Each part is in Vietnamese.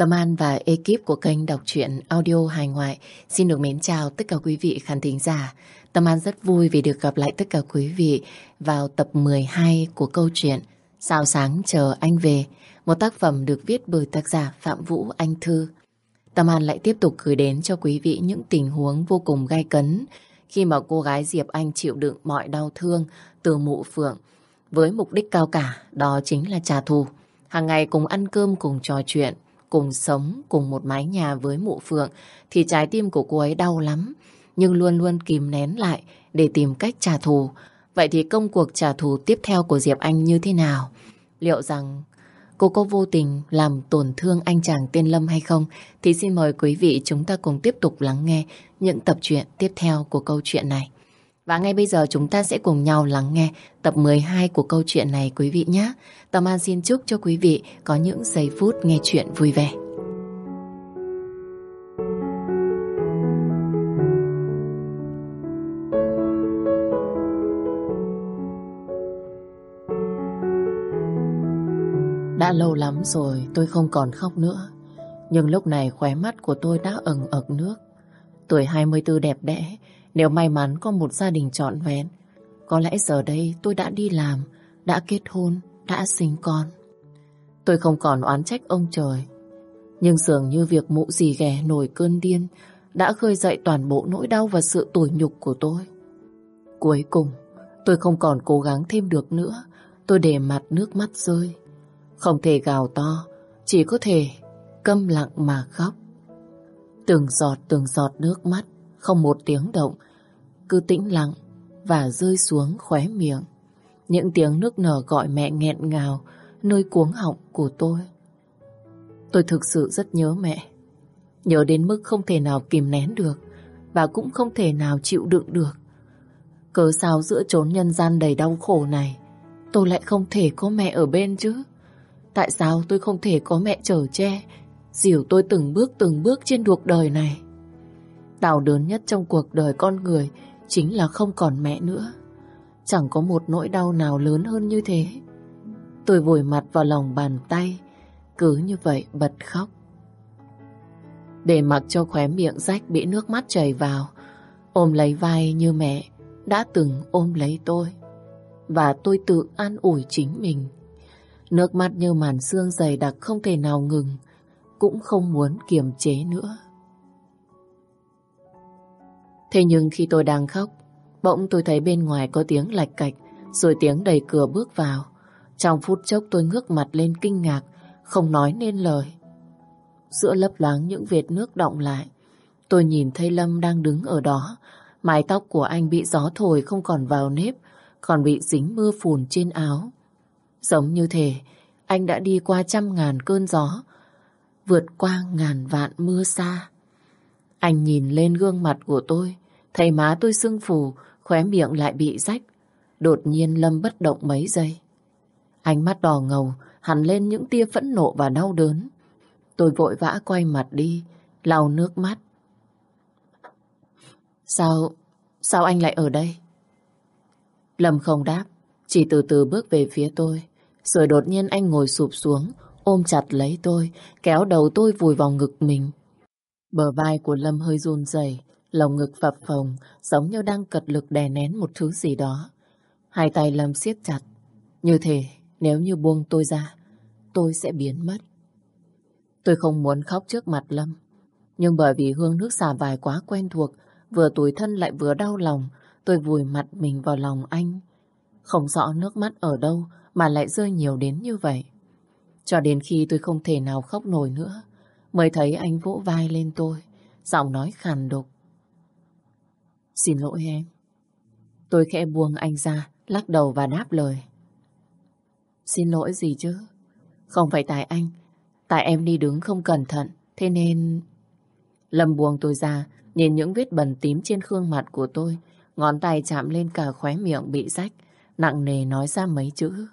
Tâm An và ekip của kênh đọc truyện audio hài ngoại xin được mến chào tất cả quý vị khán thính giả. Tâm An rất vui vì được gặp lại tất cả quý vị vào tập 12 của câu chuyện Sao sáng chờ anh về, một tác phẩm được viết bởi tác giả Phạm Vũ Anh Thư. Tâm An lại tiếp tục gửi đến cho quý vị những tình huống vô cùng gai cấn khi mà cô gái Diệp Anh chịu đựng mọi đau thương từ mụ phượng với mục đích cao cả đó chính là trả thù. Hàng ngày cùng ăn cơm cùng trò chuyện cùng sống cùng một mái nhà với mụ phượng thì trái tim của cô ấy đau lắm, nhưng luôn luôn kìm nén lại để tìm cách trả thù. Vậy thì công cuộc trả thù tiếp theo của Diệp Anh như thế nào? Liệu rằng cô có vô tình làm tổn thương anh chàng tên Lâm hay không? Thì xin mời quý vị chúng ta cùng tiếp tục lắng nghe những tập truyện tiếp theo của câu chuyện này. Và ngay bây giờ chúng ta sẽ cùng nhau lắng nghe tập 12 của câu chuyện này quý vị nhé. Tâm An xin chúc cho quý vị có những giây phút nghe chuyện vui vẻ. Đã lâu lắm rồi tôi không còn khóc nữa. Nhưng lúc này khóe mắt của tôi đã ẩn ẩn nước. Tuổi 24 đẹp đẽ, nếu may mắn có một gia đình trọn vẹn, có lẽ giờ đây tôi đã đi làm, đã kết hôn, đã sinh con. Tôi không còn oán trách ông trời. Nhưng dường như việc mụ gì ghẻ nổi cơn điên đã khơi dậy toàn bộ nỗi đau và sự tủi nhục của tôi. Cuối cùng, tôi không còn cố gắng thêm được nữa. Tôi để mặt nước mắt rơi. Không thể gào to, chỉ có thể câm lặng mà khóc. Từng giọt từng giọt nước mắt, không một tiếng động, cứ tĩnh lặng và rơi xuống khóe miệng. Những tiếng nước nở gọi mẹ nghẹn ngào nơi cuống họng của tôi. Tôi thực sự rất nhớ mẹ. Nhớ đến mức không thể nào kìm nén được và cũng không thể nào chịu đựng được. Cớ sao giữa chốn nhân gian đầy đau khổ này tôi lại không thể có mẹ ở bên chứ? Tại sao tôi không thể có mẹ chở che dìu tôi từng bước từng bước trên cuộc đời này? Đau đớn nhất trong cuộc đời con người chính là không còn mẹ nữa. Chẳng có một nỗi đau nào lớn hơn như thế. Tôi vùi mặt vào lòng bàn tay, cứ như vậy bật khóc. Để mặc cho khóe miệng rách bị nước mắt chảy vào, ôm lấy vai như mẹ đã từng ôm lấy tôi. Và tôi tự an ủi chính mình. Nước mắt như màn xương dày đặc không thể nào ngừng, cũng không muốn kiềm chế nữa. Thế nhưng khi tôi đang khóc, bỗng tôi thấy bên ngoài có tiếng lạch cạch, rồi tiếng đẩy cửa bước vào. Trong phút chốc tôi ngước mặt lên kinh ngạc, không nói nên lời. Giữa lấp loáng những vệt nước động lại, tôi nhìn thấy Lâm đang đứng ở đó. Mái tóc của anh bị gió thổi không còn vào nếp, còn bị dính mưa phùn trên áo. Giống như thế, anh đã đi qua trăm ngàn cơn gió, vượt qua ngàn vạn mưa xa. Anh nhìn lên gương mặt của tôi, thấy má tôi sưng phù, khóe miệng lại bị rách. Đột nhiên Lâm bất động mấy giây. Ánh mắt đỏ ngầu, hẳn lên những tia phẫn nộ và đau đớn. Tôi vội vã quay mặt đi, lau nước mắt. Sao, sao anh lại ở đây? Lâm không đáp, chỉ từ từ bước về phía tôi. Rồi đột nhiên anh ngồi sụp xuống, ôm chặt lấy tôi, kéo đầu tôi vùi vào ngực mình. Bờ vai của Lâm hơi run rẩy, lồng ngực phập phồng, giống như đang cật lực đè nén một thứ gì đó. Hai tay Lâm siết chặt, như thế nếu như buông tôi ra, tôi sẽ biến mất. Tôi không muốn khóc trước mặt Lâm, nhưng bởi vì hương nước xả vải quá quen thuộc, vừa tủi thân lại vừa đau lòng, tôi vùi mặt mình vào lòng anh. Không rõ nước mắt ở đâu mà lại rơi nhiều đến như vậy. Cho đến khi tôi không thể nào khóc nổi nữa, mới thấy anh vỗ vai lên tôi, giọng nói khàn đục. Xin lỗi em. Tôi khẽ buông anh ra, lắc đầu và đáp lời. Xin lỗi gì chứ? Không phải tại anh, tại em đi đứng không cẩn thận, thế nên... Lâm buông tôi ra, nhìn những vết bẩn tím trên khương mặt của tôi, ngón tay chạm lên cả khóe miệng bị rách, nặng nề nói ra mấy chữ.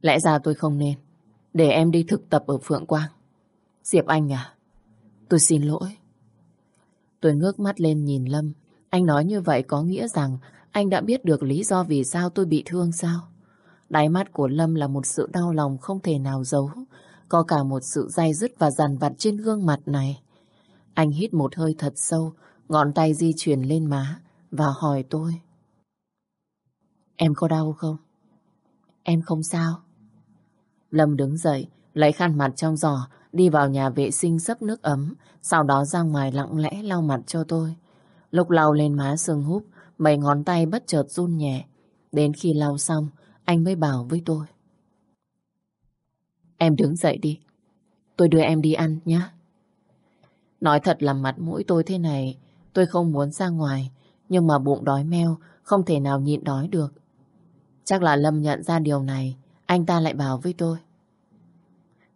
Lẽ ra tôi không nên. Để em đi thực tập ở Phượng Quang. Diệp Anh à? Tôi xin lỗi. Tôi ngước mắt lên nhìn Lâm. Anh nói như vậy có nghĩa rằng anh đã biết được lý do vì sao tôi bị thương sao? Đáy mắt của Lâm là một sự đau lòng không thể nào giấu. có cả một sự dai dứt và dằn vặt trên gương mặt này. Anh hít một hơi thật sâu, ngọn tay di chuyển lên má và hỏi tôi. Em có đau không? Em không sao. Lâm đứng dậy, lấy khăn mặt trong giỏ, đi vào nhà vệ sinh sấp nước ấm, sau đó ra ngoài lặng lẽ lau mặt cho tôi. Lúc lau lên má sưng húp, mấy ngón tay bất chợt run nhẹ. Đến khi lau xong, anh mới bảo với tôi. Em đứng dậy đi. Tôi đưa em đi ăn nhé. Nói thật là mặt mũi tôi thế này, tôi không muốn ra ngoài, nhưng mà bụng đói meo, không thể nào nhịn đói được. Chắc là Lâm nhận ra điều này, anh ta lại bảo với tôi.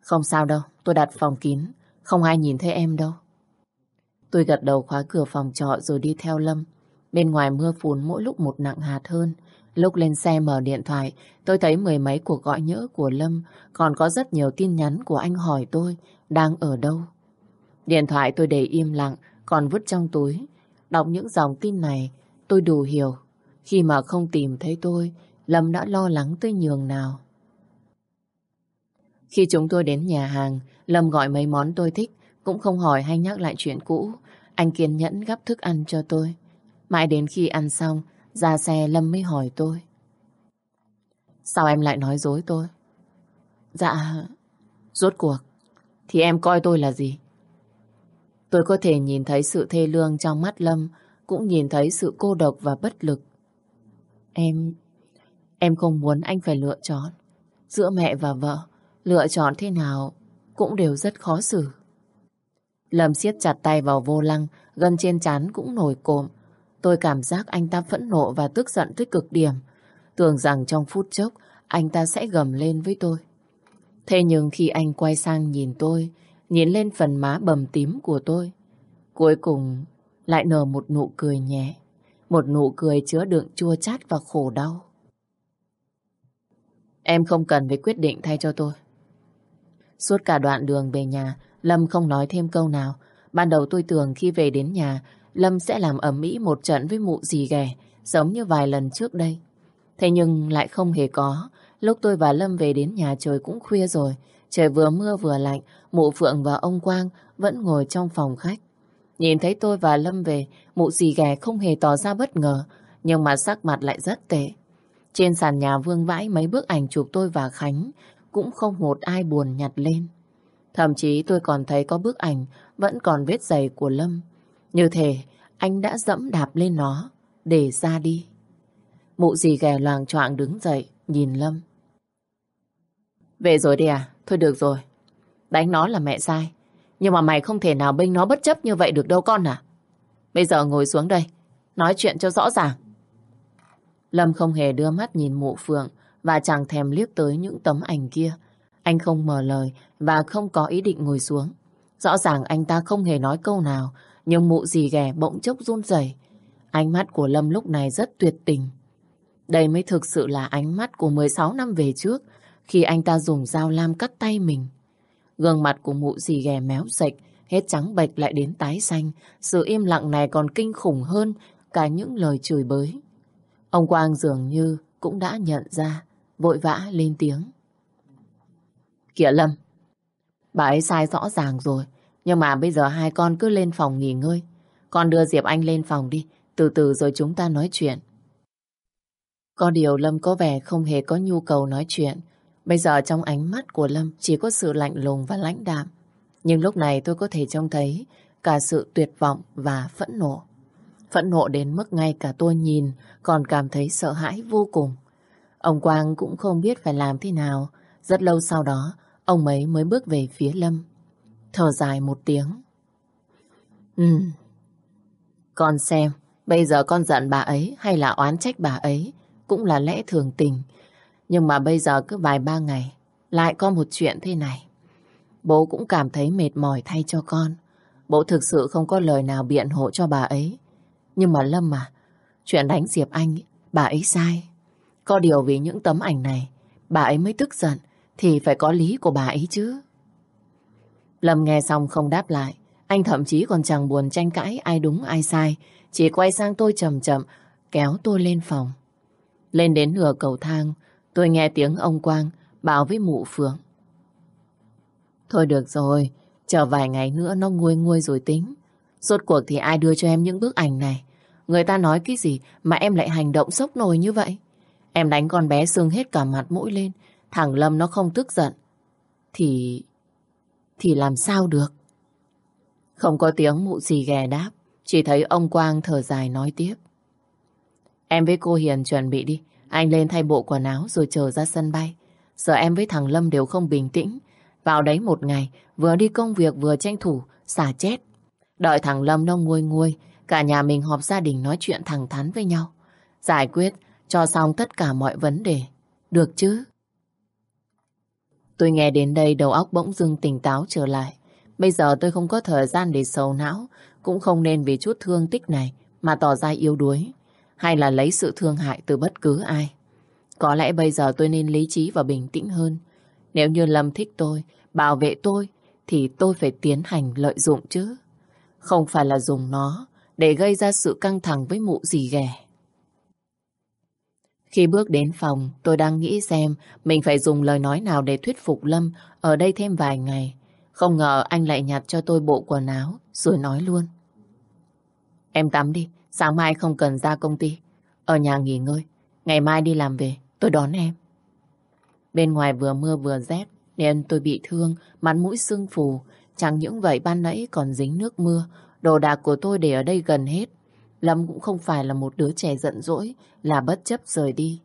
Không sao đâu, tôi đặt phòng kín, không ai nhìn thấy em đâu. Tôi gật đầu khóa cửa phòng trọ rồi đi theo Lâm. Bên ngoài mưa phùn mỗi lúc một nặng hạt hơn. Lúc lên xe mở điện thoại, tôi thấy mười mấy cuộc gọi nhỡ của Lâm, còn có rất nhiều tin nhắn của anh hỏi tôi đang ở đâu. Điện thoại tôi để im lặng, còn vứt trong túi. Đọc những dòng tin này, tôi đủ hiểu. Khi mà không tìm thấy tôi, Lâm đã lo lắng tới nhường nào. Khi chúng tôi đến nhà hàng, Lâm gọi mấy món tôi thích, cũng không hỏi hay nhắc lại chuyện cũ. Anh kiên nhẫn gắp thức ăn cho tôi. Mãi đến khi ăn xong, ra xe Lâm mới hỏi tôi. Sao em lại nói dối tôi? Dạ, rốt cuộc, thì em coi tôi là gì? Tôi có thể nhìn thấy sự thê lương trong mắt Lâm, cũng nhìn thấy sự cô độc và bất lực. Em, em không muốn anh phải lựa chọn. Giữa mẹ và vợ, lựa chọn thế nào cũng đều rất khó xử. Lâm siết chặt tay vào vô lăng, gân trên chán cũng nổi cộm. Tôi cảm giác anh ta phẫn nộ và tức giận tới cực điểm. Tưởng rằng trong phút chốc, anh ta sẽ gầm lên với tôi. Thế nhưng khi anh quay sang nhìn tôi, nhìn lên phần má bầm tím của tôi, cuối cùng lại nở một nụ cười nhẹ. Một nụ cười chứa đựng chua chát và khổ đau. Em không cần phải quyết định thay cho tôi. Suốt cả đoạn đường về nhà, Lâm không nói thêm câu nào. Ban đầu tôi tưởng khi về đến nhà, Lâm sẽ làm ẩm mỹ một trận với mụ gì ghẻ, giống như vài lần trước đây. Thế nhưng lại không hề có. Lúc tôi và Lâm về đến nhà trời cũng khuya rồi. Trời vừa mưa vừa lạnh, mụ Phượng và ông Quang vẫn ngồi trong phòng khách. Nhìn thấy tôi và Lâm về, mụ dì ghẻ không hề tỏ ra bất ngờ, nhưng mà sắc mặt lại rất tệ. Trên sàn nhà vương vãi mấy bức ảnh chụp tôi và Khánh, cũng không một ai buồn nhặt lên. Thậm chí tôi còn thấy có bức ảnh vẫn còn vết giày của Lâm. Như thể anh đã dẫm đạp lên nó để ra đi. Mụ gì ghè loàng choạng đứng dậy, nhìn Lâm. Về rồi đi à? Thôi được rồi. Đánh nó là mẹ sai. Nhưng mà mày không thể nào bênh nó bất chấp như vậy được đâu con à. Bây giờ ngồi xuống đây, nói chuyện cho rõ ràng. Lâm không hề đưa mắt nhìn mụ Phượng và chẳng thèm liếc tới những tấm ảnh kia. Anh không mở lời và không có ý định ngồi xuống. Rõ ràng anh ta không hề nói câu nào, nhưng mụ gì ghẻ bỗng chốc run rẩy. Ánh mắt của Lâm lúc này rất tuyệt tình. Đây mới thực sự là ánh mắt của 16 năm về trước, khi anh ta dùng dao lam cắt tay mình. Gương mặt của mụ dì ghẻ méo sạch, hết trắng bệch lại đến tái xanh. Sự im lặng này còn kinh khủng hơn cả những lời chửi bới. Ông Quang dường như cũng đã nhận ra, vội vã lên tiếng. Kìa Lâm, bà ấy sai rõ ràng rồi, nhưng mà bây giờ hai con cứ lên phòng nghỉ ngơi. Con đưa Diệp Anh lên phòng đi, từ từ rồi chúng ta nói chuyện. Có điều Lâm có vẻ không hề có nhu cầu nói chuyện. Bây giờ trong ánh mắt của Lâm chỉ có sự lạnh lùng và lãnh đạm. Nhưng lúc này tôi có thể trông thấy cả sự tuyệt vọng và phẫn nộ. Phẫn nộ đến mức ngay cả tôi nhìn còn cảm thấy sợ hãi vô cùng. Ông Quang cũng không biết phải làm thế nào. Rất lâu sau đó, ông ấy mới bước về phía Lâm. Thở dài một tiếng. Ừ, con xem, bây giờ con giận bà ấy hay là oán trách bà ấy cũng là lẽ thường tình. Nhưng mà bây giờ cứ vài ba ngày, lại có một chuyện thế này. Bố cũng cảm thấy mệt mỏi thay cho con. Bố thực sự không có lời nào biện hộ cho bà ấy. Nhưng mà Lâm à, chuyện đánh Diệp Anh, bà ấy sai. Có điều vì những tấm ảnh này, bà ấy mới tức giận, thì phải có lý của bà ấy chứ. Lâm nghe xong không đáp lại. Anh thậm chí còn chẳng buồn tranh cãi ai đúng ai sai. Chỉ quay sang tôi chậm chậm, kéo tôi lên phòng. Lên đến nửa cầu thang, tôi nghe tiếng ông Quang bảo với mụ Phượng. Thôi được rồi, chờ vài ngày nữa nó nguôi nguôi rồi tính. Rốt cuộc thì ai đưa cho em những bức ảnh này? Người ta nói cái gì mà em lại hành động sốc nổi như vậy? Em đánh con bé sưng hết cả mặt mũi lên. Thằng Lâm nó không tức giận. Thì... Thì làm sao được? Không có tiếng mụ gì ghè đáp. Chỉ thấy ông Quang thở dài nói tiếp. Em với cô Hiền chuẩn bị đi. Anh lên thay bộ quần áo rồi chờ ra sân bay. Giờ em với thằng Lâm đều không bình tĩnh. Vào đấy một ngày, vừa đi công việc vừa tranh thủ, xả chết. Đợi thằng Lâm nó nguôi nguôi, cả nhà mình họp gia đình nói chuyện thẳng thắn với nhau. Giải quyết, cho xong tất cả mọi vấn đề. Được chứ? Tôi nghe đến đây đầu óc bỗng dưng tỉnh táo trở lại. Bây giờ tôi không có thời gian để sầu não, cũng không nên vì chút thương tích này mà tỏ ra yếu đuối, hay là lấy sự thương hại từ bất cứ ai. Có lẽ bây giờ tôi nên lý trí và bình tĩnh hơn. Nếu như Lâm thích tôi, bảo vệ tôi, thì tôi phải tiến hành lợi dụng chứ. Không phải là dùng nó để gây ra sự căng thẳng với mụ gì ghẻ. Khi bước đến phòng, tôi đang nghĩ xem mình phải dùng lời nói nào để thuyết phục Lâm ở đây thêm vài ngày. Không ngờ anh lại nhặt cho tôi bộ quần áo, rồi nói luôn. Em tắm đi, sáng mai không cần ra công ty. Ở nhà nghỉ ngơi, ngày mai đi làm về, tôi đón em. Bên ngoài vừa mưa vừa rét, nên tôi bị thương, mặt mũi sưng phù. Chẳng những vậy ban nãy còn dính nước mưa, đồ đạc của tôi để ở đây gần hết. Lâm cũng không phải là một đứa trẻ giận dỗi, là bất chấp rời đi.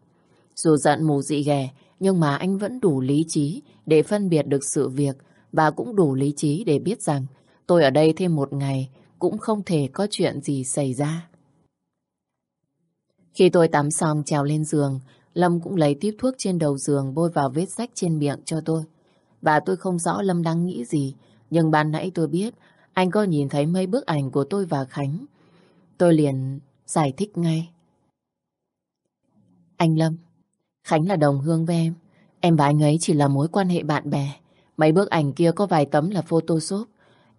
Dù giận mù dị ghẻ, nhưng mà anh vẫn đủ lý trí để phân biệt được sự việc và cũng đủ lý trí để biết rằng tôi ở đây thêm một ngày cũng không thể có chuyện gì xảy ra. Khi tôi tắm xong trèo lên giường, Lâm cũng lấy tiếp thuốc trên đầu giường bôi vào vết rách trên miệng cho tôi. Và tôi không rõ Lâm đang nghĩ gì, nhưng ban nãy tôi biết anh có nhìn thấy mấy bức ảnh của tôi và Khánh. Tôi liền giải thích ngay. Anh Lâm, Khánh là đồng hương với em. Em và anh ấy chỉ là mối quan hệ bạn bè. Mấy bức ảnh kia có vài tấm là photoshop.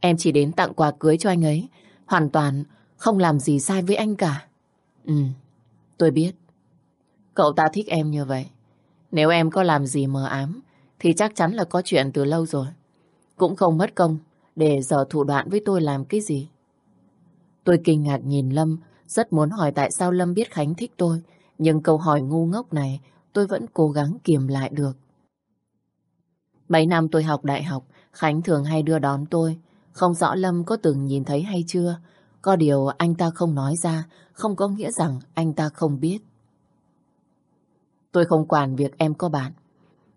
Em chỉ đến tặng quà cưới cho anh ấy. Hoàn toàn không làm gì sai với anh cả. Ừ, tôi biết. Cậu ta thích em như vậy. Nếu em có làm gì mờ ám, thì chắc chắn là có chuyện từ lâu rồi. Cũng không mất công để giờ thủ đoạn với tôi làm cái gì. Tôi kinh ngạc nhìn Lâm, rất muốn hỏi tại sao Lâm biết Khánh thích tôi. Nhưng câu hỏi ngu ngốc này tôi vẫn cố gắng kiềm lại được. Mấy năm tôi học đại học, Khánh thường hay đưa đón tôi. Không rõ Lâm có từng nhìn thấy hay chưa. Có điều anh ta không nói ra, không có nghĩa rằng anh ta không biết. Tôi không quản việc em có bạn.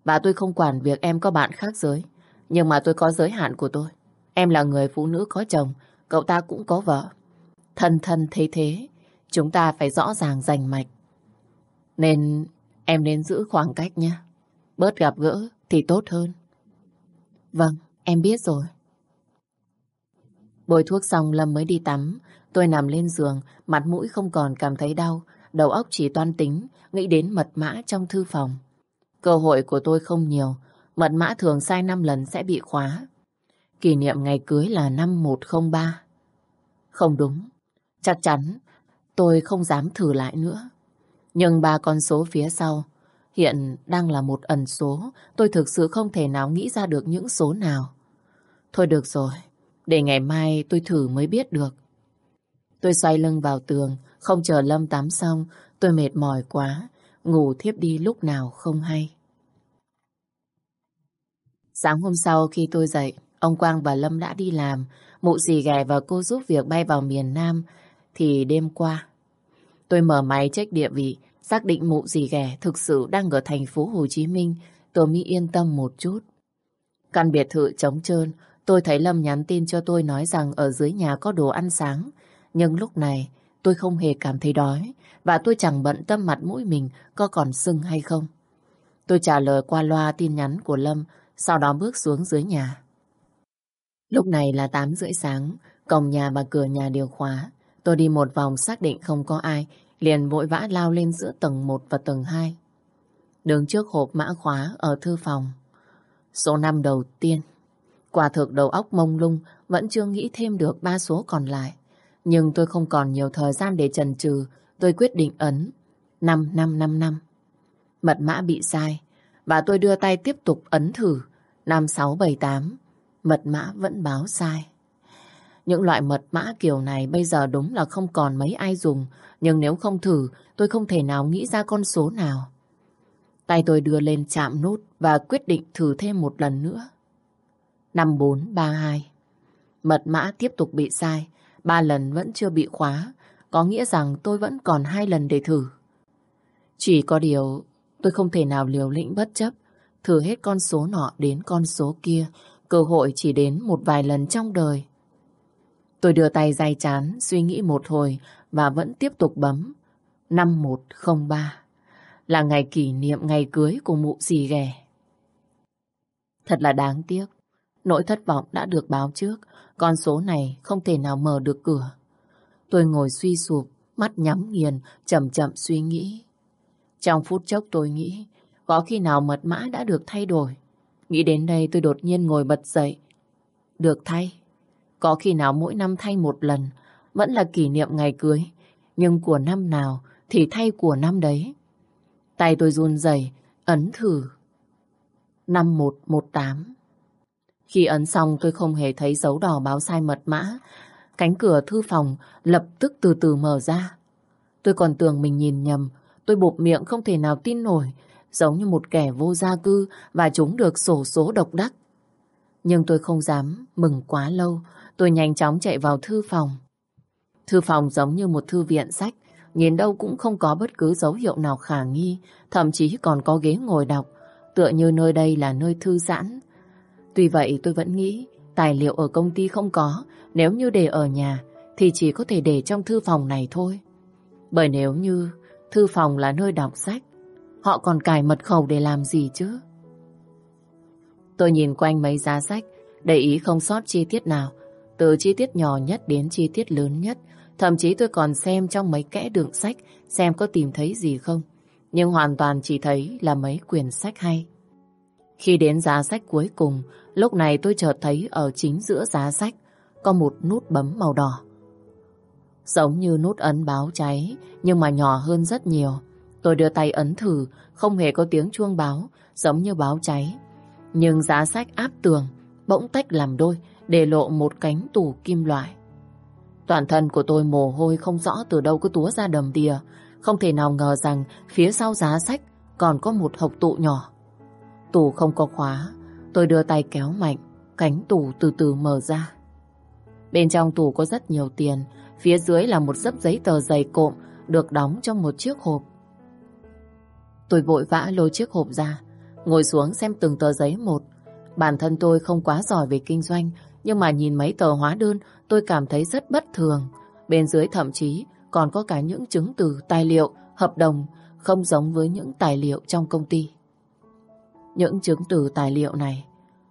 Và tôi không quản việc em có bạn khác giới. Nhưng mà tôi có giới hạn của tôi. Em là người phụ nữ có chồng, cậu ta cũng có vợ. Thân thân thế thế, chúng ta phải rõ ràng rành mạch. Nên em nên giữ khoảng cách nhé. Bớt gặp gỡ thì tốt hơn. Vâng, em biết rồi. Bôi thuốc xong Lâm mới đi tắm. Tôi nằm lên giường, mặt mũi không còn cảm thấy đau. Đầu óc chỉ toan tính, nghĩ đến mật mã trong thư phòng. Cơ hội của tôi không nhiều. Mật mã thường sai 5 lần sẽ bị khóa. Kỷ niệm ngày cưới là năm 103. Không đúng. Chắc chắn tôi không dám thử lại nữa. Nhưng ba con số phía sau hiện đang là một ẩn số. Tôi thực sự không thể nào nghĩ ra được những số nào. Thôi được rồi, để ngày mai tôi thử mới biết được. Tôi xoay lưng vào tường, không chờ Lâm tắm xong, tôi mệt mỏi quá, ngủ thiếp đi lúc nào không hay. Sáng hôm sau khi tôi dậy, ông Quang và Lâm đã đi làm, mụ dì ghẻ và cô giúp việc bay vào miền Nam, thì đêm qua. Tôi mở máy check địa vị, xác định mụ dì ghẻ thực sự đang ở thành phố Hồ Chí Minh, tôi mới yên tâm một chút. Căn biệt thự trống trơn, tôi thấy Lâm nhắn tin cho tôi nói rằng ở dưới nhà có đồ ăn sáng. Nhưng lúc này tôi không hề cảm thấy đói và tôi chẳng bận tâm mặt mũi mình có còn sưng hay không. Tôi trả lời qua loa tin nhắn của Lâm, sau đó bước xuống dưới nhà. Lúc này là 8 rưỡi sáng, cổng nhà và cửa nhà đều khóa. Tôi đi một vòng xác định không có ai, liền vội vã lao lên giữa tầng 1 và tầng 2. Đứng trước hộp mã khóa ở thư phòng. Số năm đầu tiên. Quả thực đầu óc mông lung, vẫn chưa nghĩ thêm được ba số còn lại. Nhưng tôi không còn nhiều thời gian để chần chừ, tôi quyết định ấn 5555. Mật mã bị sai, và tôi đưa tay tiếp tục ấn thử 5678. Mật mã vẫn báo sai. Những loại mật mã kiểu này bây giờ đúng là không còn mấy ai dùng. Nhưng nếu không thử, tôi không thể nào nghĩ ra con số nào. Tay tôi đưa lên chạm nút và quyết định thử thêm một lần nữa. 5432 Mật mã tiếp tục bị sai. Ba lần vẫn chưa bị khóa. Có nghĩa rằng tôi vẫn còn hai lần để thử. Chỉ có điều tôi không thể nào liều lĩnh bất chấp. Thử hết con số nọ đến con số kia. Cơ hội chỉ đến một vài lần trong đời. Tôi đưa tay dài chán, suy nghĩ một hồi và vẫn tiếp tục bấm. 5103 là ngày kỷ niệm ngày cưới của mụ dì ghẻ. Thật là đáng tiếc. Nỗi thất vọng đã được báo trước, con số này không thể nào mở được cửa. Tôi ngồi suy sụp, mắt nhắm nghiền, chậm chậm suy nghĩ. Trong phút chốc tôi nghĩ, có khi nào mật mã đã được thay đổi. Nghĩ đến đây tôi đột nhiên ngồi bật dậy. Được thay. Có khi nào mỗi năm thay một lần, vẫn là kỷ niệm ngày cưới. Nhưng của năm nào thì thay của năm đấy. Tay tôi run rẩy ấn thử. 5118 Khi ấn xong tôi không hề thấy dấu đỏ báo sai mật mã. Cánh cửa thư phòng lập tức từ từ mở ra. Tôi còn tưởng mình nhìn nhầm. Tôi bụp miệng không thể nào tin nổi. Giống như một kẻ vô gia cư và chúng được sổ số độc đắc. Nhưng tôi không dám mừng quá lâu. Tôi nhanh chóng chạy vào thư phòng. Thư phòng giống như một thư viện sách. Nhìn đâu cũng không có bất cứ dấu hiệu nào khả nghi. Thậm chí còn có ghế ngồi đọc. Tựa như nơi đây là nơi thư giãn. Tuy vậy tôi vẫn nghĩ tài liệu ở công ty không có. Nếu như để ở nhà thì chỉ có thể để trong thư phòng này thôi. Bởi nếu như thư phòng là nơi đọc sách, họ còn cài mật khẩu để làm gì chứ? Tôi nhìn quanh mấy giá sách, để ý không sót chi tiết nào, từ chi tiết nhỏ nhất đến chi tiết lớn nhất. Thậm chí tôi còn xem trong mấy kẽ đường sách xem có tìm thấy gì không. Nhưng hoàn toàn chỉ thấy là mấy quyển sách hay. Khi đến giá sách cuối cùng, lúc này tôi chợt thấy ở chính giữa giá sách có một nút bấm màu đỏ. Giống như nút ấn báo cháy, nhưng mà nhỏ hơn rất nhiều. Tôi đưa tay ấn thử, không hề có tiếng chuông báo, giống như báo cháy. Nhưng giá sách áp tường, bỗng tách làm đôi, để lộ một cánh tủ kim loại. Toàn thân của tôi mồ hôi không rõ từ đâu cứ túa ra đầm đìa. Không thể nào ngờ rằng phía sau giá sách còn có một hộc tụ nhỏ. Tủ không có khóa, tôi đưa tay kéo mạnh, cánh tủ từ từ mở ra. Bên trong tủ có rất nhiều tiền, phía dưới là một dấp giấy tờ dày cộm được đóng trong một chiếc hộp. Tôi vội vã lôi chiếc hộp ra, ngồi xuống xem từng tờ giấy một. Bản thân tôi không quá giỏi về kinh doanh, nhưng mà nhìn mấy tờ hóa đơn tôi cảm thấy rất bất thường. Bên dưới thậm chí còn có cả những chứng từ, tài liệu, hợp đồng không giống với những tài liệu trong công ty. Những chứng từ tài liệu này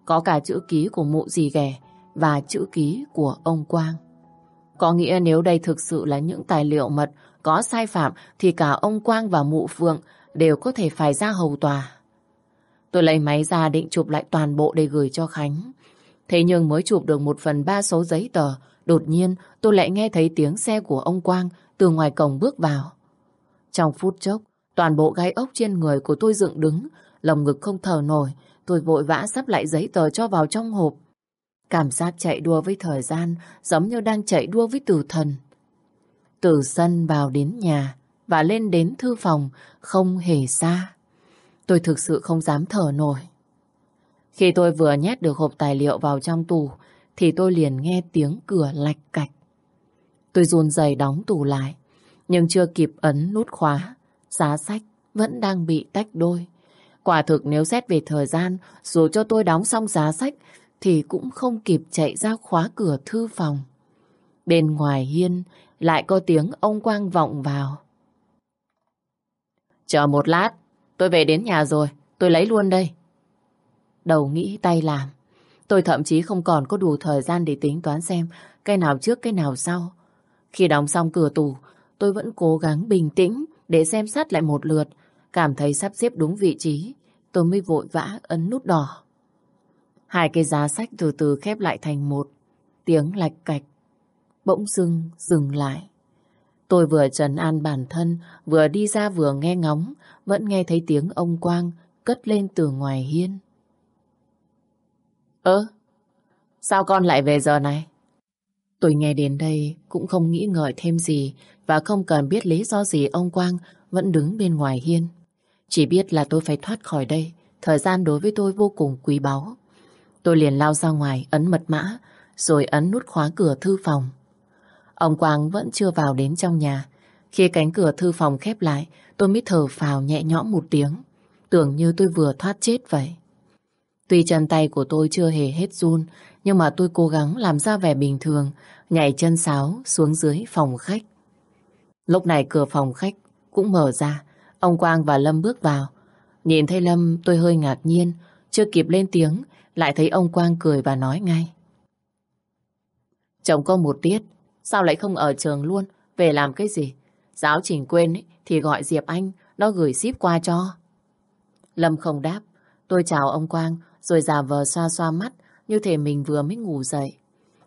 có cả chữ ký của mụ dì ghẻ và chữ ký của ông Quang. Có nghĩa nếu đây thực sự là những tài liệu mật có sai phạm thì cả ông Quang và mụ Phượng đều có thể phải ra hầu tòa. Tôi lấy máy ra định chụp lại toàn bộ để gửi cho Khánh. Thế nhưng mới chụp được một phần ba số giấy tờ, đột nhiên tôi lại nghe thấy tiếng xe của ông Quang từ ngoài cổng bước vào. Trong phút chốc, toàn bộ gai ốc trên người của tôi dựng đứng, lồng ngực không thở nổi, tôi vội vã sắp lại giấy tờ cho vào trong hộp. Cảm giác chạy đua với thời gian giống như đang chạy đua với tử thần. Từ sân vào đến nhà và lên đến thư phòng không hề xa. Tôi thực sự không dám thở nổi. Khi tôi vừa nhét được hộp tài liệu vào trong tủ, thì tôi liền nghe tiếng cửa lạch cạch. Tôi run rẩy đóng tủ lại, nhưng chưa kịp ấn nút khóa, giá sách vẫn đang bị tách đôi. Quả thực nếu xét về thời gian, dù cho tôi đóng xong giá sách, thì cũng không kịp chạy ra khóa cửa thư phòng. Bên ngoài hiên lại có tiếng ông Quang vọng vào. Chờ một lát, tôi về đến nhà rồi, tôi lấy luôn đây. Đầu nghĩ tay làm. Tôi thậm chí không còn có đủ thời gian để tính toán xem cái nào trước cái nào sau. Khi đóng xong cửa tủ, tôi vẫn cố gắng bình tĩnh để xem sát lại một lượt. Cảm thấy sắp xếp đúng vị trí, tôi mới vội vã ấn nút đỏ. Hai cái giá sách từ từ khép lại thành một. Tiếng lạch cạch. Bỗng dưng dừng lại. Tôi vừa trần an bản thân, vừa đi ra vừa nghe ngóng, vẫn nghe thấy tiếng ông Quang cất lên từ ngoài hiên. Ơ, sao con lại về giờ này? Tôi nghe đến đây cũng không nghĩ ngợi thêm gì và không cần biết lý do gì ông Quang vẫn đứng bên ngoài hiên. Chỉ biết là tôi phải thoát khỏi đây, thời gian đối với tôi vô cùng quý báu. Tôi liền lao ra ngoài, ấn mật mã, rồi ấn nút khóa cửa thư phòng. Ông Quang vẫn chưa vào đến trong nhà. Khi cánh cửa thư phòng khép lại, tôi mới thở phào nhẹ nhõm một tiếng. Tưởng như tôi vừa thoát chết vậy. Tuy chân tay của tôi chưa hề hết run, nhưng mà tôi cố gắng làm ra vẻ bình thường, nhảy chân sáo xuống dưới phòng khách. Lúc này cửa phòng khách cũng mở ra, ông Quang và Lâm bước vào. Nhìn thấy Lâm tôi hơi ngạc nhiên, chưa kịp lên tiếng, lại thấy ông Quang cười và nói ngay. Chồng có một tiết, sao lại không ở trường luôn, về làm cái gì? Giáo trình quên ấy, thì gọi Diệp Anh, nó gửi ship qua cho. Lâm không đáp, tôi chào ông Quang, rồi giả vờ xoa xoa mắt, như thể mình vừa mới ngủ dậy.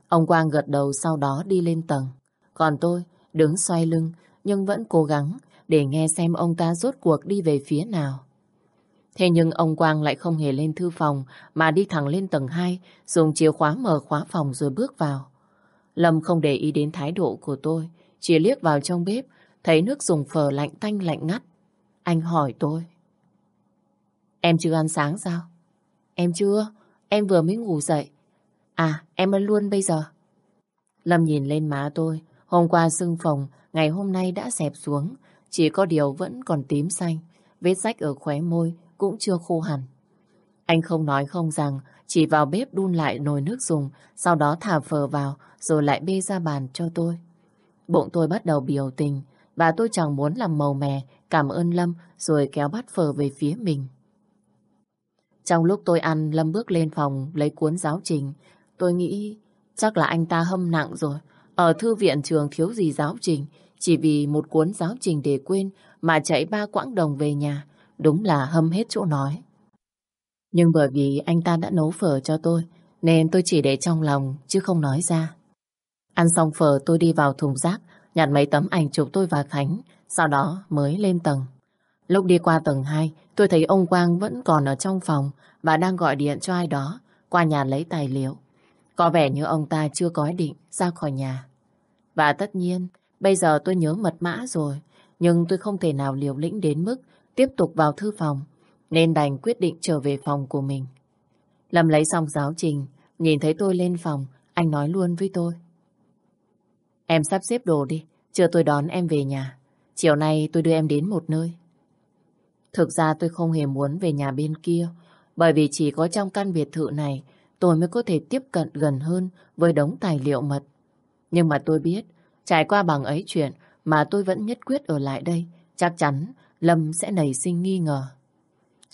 Ông Quang gật đầu sau đó đi lên tầng. Còn tôi đứng xoay lưng nhưng vẫn cố gắng để nghe xem ông ta rốt cuộc đi về phía nào. Thế nhưng ông Quang lại không hề lên thư phòng mà đi thẳng lên tầng 2, dùng chìa khóa mở khóa phòng rồi bước vào. Lâm không để ý đến thái độ của tôi, chỉ liếc vào trong bếp, thấy nước dùng phở lạnh tanh lạnh ngắt. Anh hỏi tôi. Em chưa ăn sáng sao? Em chưa, em vừa mới ngủ dậy. À, em ăn luôn bây giờ. Lâm nhìn lên má tôi, hôm qua sưng phồng, ngày hôm nay đã dẹp xuống, chỉ có điều vẫn còn tím xanh, vết rách ở khóe môi cũng chưa khô hẳn. Anh không nói không rằng, chỉ vào bếp đun lại nồi nước dùng, sau đó thả phở vào, rồi lại bê ra bàn cho tôi. Bụng tôi bắt đầu biểu tình, và tôi chẳng muốn làm màu mè, cảm ơn Lâm, rồi kéo bát phở về phía mình. Trong lúc tôi ăn, Lâm bước lên phòng lấy cuốn giáo trình. Tôi nghĩ chắc là anh ta hâm nặng rồi. Ở thư viện trường thiếu gì giáo trình, chỉ vì một cuốn giáo trình để quên mà chạy ba quãng đồng về nhà. Đúng là hâm hết chỗ nói. Nhưng bởi vì anh ta đã nấu phở cho tôi, nên tôi chỉ để trong lòng chứ không nói ra. Ăn xong phở tôi đi vào thùng rác, nhặt mấy tấm ảnh chụp tôi và Khánh, sau đó mới lên tầng. Lúc đi qua tầng 2, tôi thấy ông Quang vẫn còn ở trong phòng và đang gọi điện cho ai đó qua nhà lấy tài liệu. Có vẻ như ông ta chưa có ý định ra khỏi nhà. Và tất nhiên, bây giờ tôi nhớ mật mã rồi, nhưng tôi không thể nào liều lĩnh đến mức tiếp tục vào thư phòng, nên đành quyết định trở về phòng của mình. Lâm lấy xong giáo trình, nhìn thấy tôi lên phòng, anh nói luôn với tôi. Em sắp xếp đồ đi, chờ tôi đón em về nhà. Chiều nay tôi đưa em đến một nơi. Thực ra tôi không hề muốn về nhà bên kia, bởi vì chỉ có trong căn biệt thự này tôi mới có thể tiếp cận gần hơn với đống tài liệu mật. Nhưng mà tôi biết, trải qua bằng ấy chuyện mà tôi vẫn nhất quyết ở lại đây, chắc chắn Lâm sẽ nảy sinh nghi ngờ.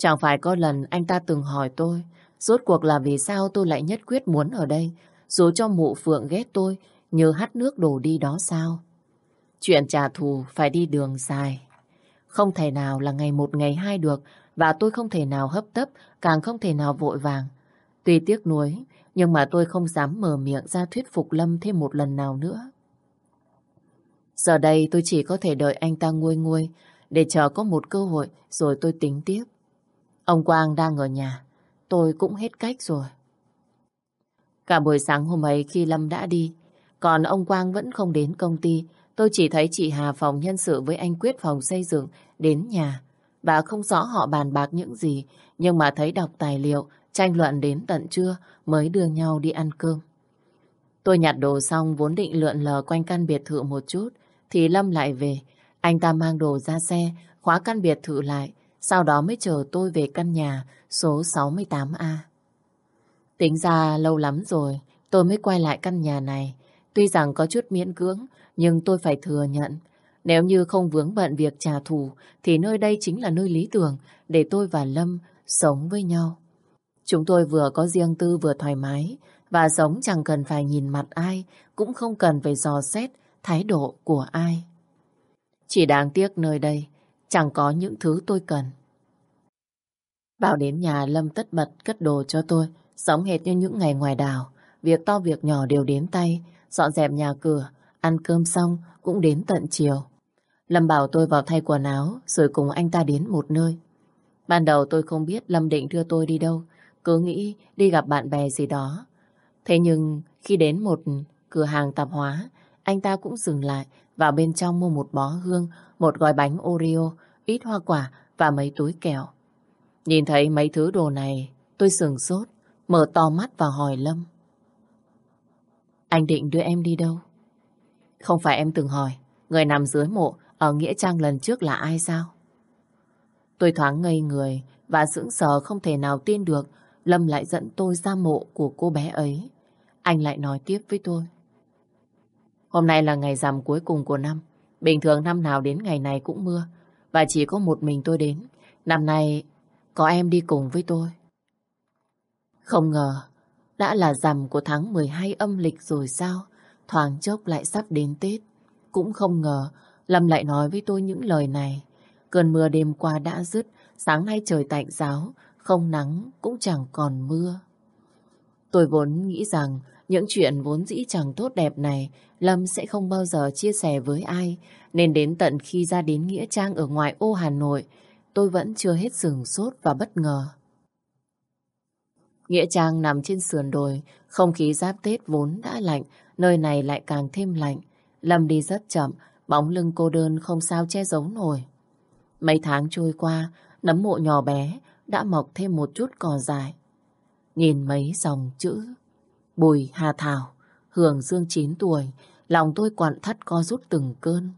Chẳng phải có lần anh ta từng hỏi tôi, rốt cuộc là vì sao tôi lại nhất quyết muốn ở đây, dù cho mụ phượng ghét tôi như hắt nước đổ đi đó sao. Chuyện trả thù phải đi đường dài. Không thể nào là ngày một ngày hai được và tôi không thể nào hấp tấp, càng không thể nào vội vàng. Tuy tiếc nuối, nhưng mà tôi không dám mở miệng ra thuyết phục Lâm thêm một lần nào nữa. Giờ đây tôi chỉ có thể đợi anh ta nguôi nguôi để chờ có một cơ hội rồi tôi tính tiếp. Ông Quang đang ở nhà, tôi cũng hết cách rồi. Cả buổi sáng hôm ấy khi Lâm đã đi, còn ông Quang vẫn không đến công ty, tôi chỉ thấy chị Hà phòng nhân sự với anh Quyết phòng xây dựng đến nhà. Bà không rõ họ bàn bạc những gì, nhưng mà thấy đọc tài liệu, tranh luận đến tận trưa mới đưa nhau đi ăn cơm. Tôi nhặt đồ xong vốn định lượn lờ quanh căn biệt thự một chút, thì Lâm lại về. Anh ta mang đồ ra xe, khóa căn biệt thự lại, sau đó mới chờ tôi về căn nhà số 68A. Tính ra lâu lắm rồi, tôi mới quay lại căn nhà này. Tuy rằng có chút miễn cưỡng, nhưng tôi phải thừa nhận nếu như không vướng bận việc trả thù thì nơi đây chính là nơi lý tưởng để tôi và Lâm sống với nhau. Chúng tôi vừa có riêng tư vừa thoải mái và sống chẳng cần phải nhìn mặt ai cũng không cần phải dò xét thái độ của ai. Chỉ đáng tiếc nơi đây chẳng có những thứ tôi cần. Vào đến nhà Lâm tất bật cất đồ cho tôi, sống hệt như những ngày ngoài đảo. Việc to việc nhỏ đều đến tay, dọn dẹp nhà cửa, ăn cơm xong cũng đến tận chiều. Lâm bảo tôi vào thay quần áo rồi cùng anh ta đến một nơi. Ban đầu tôi không biết Lâm định đưa tôi đi đâu, cứ nghĩ đi gặp bạn bè gì đó. Thế nhưng khi đến một cửa hàng tạp hóa, anh ta cũng dừng lại vào bên trong mua một bó hương, một gói bánh Oreo, ít hoa quả và mấy túi kẹo. Nhìn thấy mấy thứ đồ này, tôi sừng sốt, mở to mắt và hỏi Lâm. Anh định đưa em đi đâu? Không phải em từng hỏi, người nằm dưới mộ ở Nghĩa Trang lần trước là ai sao? Tôi thoáng ngây người và sững sờ không thể nào tin được Lâm lại dẫn tôi ra mộ của cô bé ấy. Anh lại nói tiếp với tôi. Hôm nay là ngày rằm cuối cùng của năm. Bình thường năm nào đến ngày này cũng mưa. Và chỉ có một mình tôi đến. Năm nay có em đi cùng với tôi. Không ngờ, đã là rằm của tháng 12 âm lịch rồi sao? Thoáng chốc lại sắp đến Tết. Cũng không ngờ, Lâm lại nói với tôi những lời này. Cơn mưa đêm qua đã dứt, sáng nay trời tạnh giáo, không nắng cũng chẳng còn mưa. Tôi vốn nghĩ rằng những chuyện vốn dĩ chẳng tốt đẹp này Lâm sẽ không bao giờ chia sẻ với ai nên đến tận khi ra đến Nghĩa Trang ở ngoài ô Hà Nội tôi vẫn chưa hết sừng sốt và bất ngờ. Nghĩa Trang nằm trên sườn đồi, không khí giáp Tết vốn đã lạnh, nơi này lại càng thêm lạnh. Lâm đi rất chậm, bóng lưng cô đơn không sao che giấu nổi. Mấy tháng trôi qua, nấm mộ nhỏ bé đã mọc thêm một chút cỏ dài. Nhìn mấy dòng chữ Bùi Hà Thảo, Hường Dương 9 tuổi, lòng tôi quặn thắt co rút từng cơn.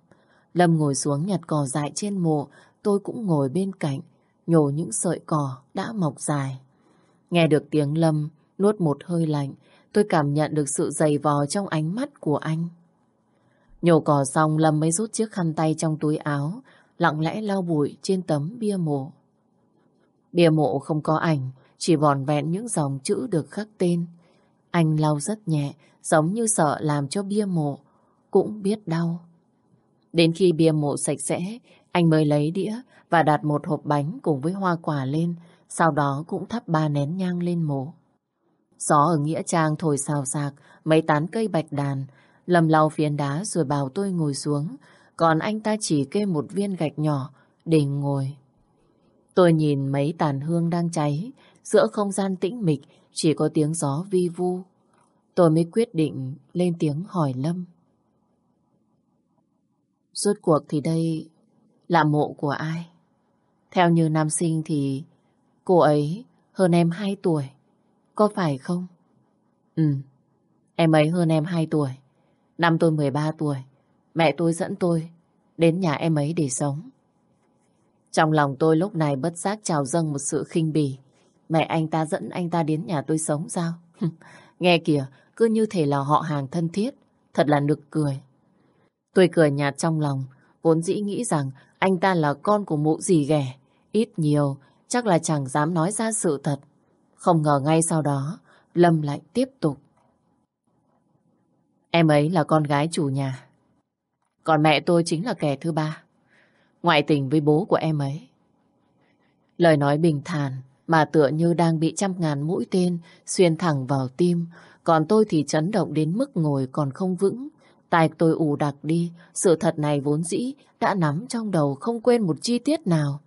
Lâm ngồi xuống nhặt cỏ dại trên mộ, tôi cũng ngồi bên cạnh, nhổ những sợi cỏ đã mọc dài. Nghe được tiếng Lâm, nuốt một hơi lạnh, tôi cảm nhận được sự dày vò trong ánh mắt của anh. Nhổ cỏ xong Lâm mới rút chiếc khăn tay trong túi áo, lặng lẽ lau bụi trên tấm bia mộ. Bia mộ không có ảnh, chỉ vòn vẹn những dòng chữ được khắc tên. Anh lau rất nhẹ, giống như sợ làm cho bia mộ cũng biết đau. Đến khi bia mộ sạch sẽ, anh mới lấy đĩa và đặt một hộp bánh cùng với hoa quả lên, sau đó cũng thắp ba nén nhang lên mộ. Gió ở Nghĩa Trang thổi xào xạc, mấy tán cây bạch đàn, lầm lau phiến đá rồi bảo tôi ngồi xuống, còn anh ta chỉ kê một viên gạch nhỏ để ngồi. Tôi nhìn mấy tàn hương đang cháy, giữa không gian tĩnh mịch chỉ có tiếng gió vi vu. Tôi mới quyết định lên tiếng hỏi Lâm. Rốt cuộc thì đây là mộ của ai? Theo như nam sinh thì cô ấy hơn em 2 tuổi. Có phải không? Ừ, em ấy hơn em 2 tuổi. Năm tôi 13 tuổi. Mẹ tôi dẫn tôi đến nhà em ấy để sống. Trong lòng tôi lúc này bất giác trào dâng một sự khinh bỉ. Mẹ anh ta dẫn anh ta đến nhà tôi sống sao? Nghe kìa, cứ như thể là họ hàng thân thiết. Thật là nực cười. Tôi cười nhạt trong lòng, vốn dĩ nghĩ rằng anh ta là con của mụ gì ghẻ. Ít nhiều, chắc là chẳng dám nói ra sự thật. Không ngờ ngay sau đó, Lâm lại tiếp tục. Em ấy là con gái chủ nhà. Còn mẹ tôi chính là kẻ thứ ba. Ngoại tình với bố của em ấy. Lời nói bình thản mà tựa như đang bị trăm ngàn mũi tên xuyên thẳng vào tim. Còn tôi thì chấn động đến mức ngồi còn không vững. Tai tôi ù đặc đi, sự thật này vốn dĩ đã nắm trong đầu không quên một chi tiết nào.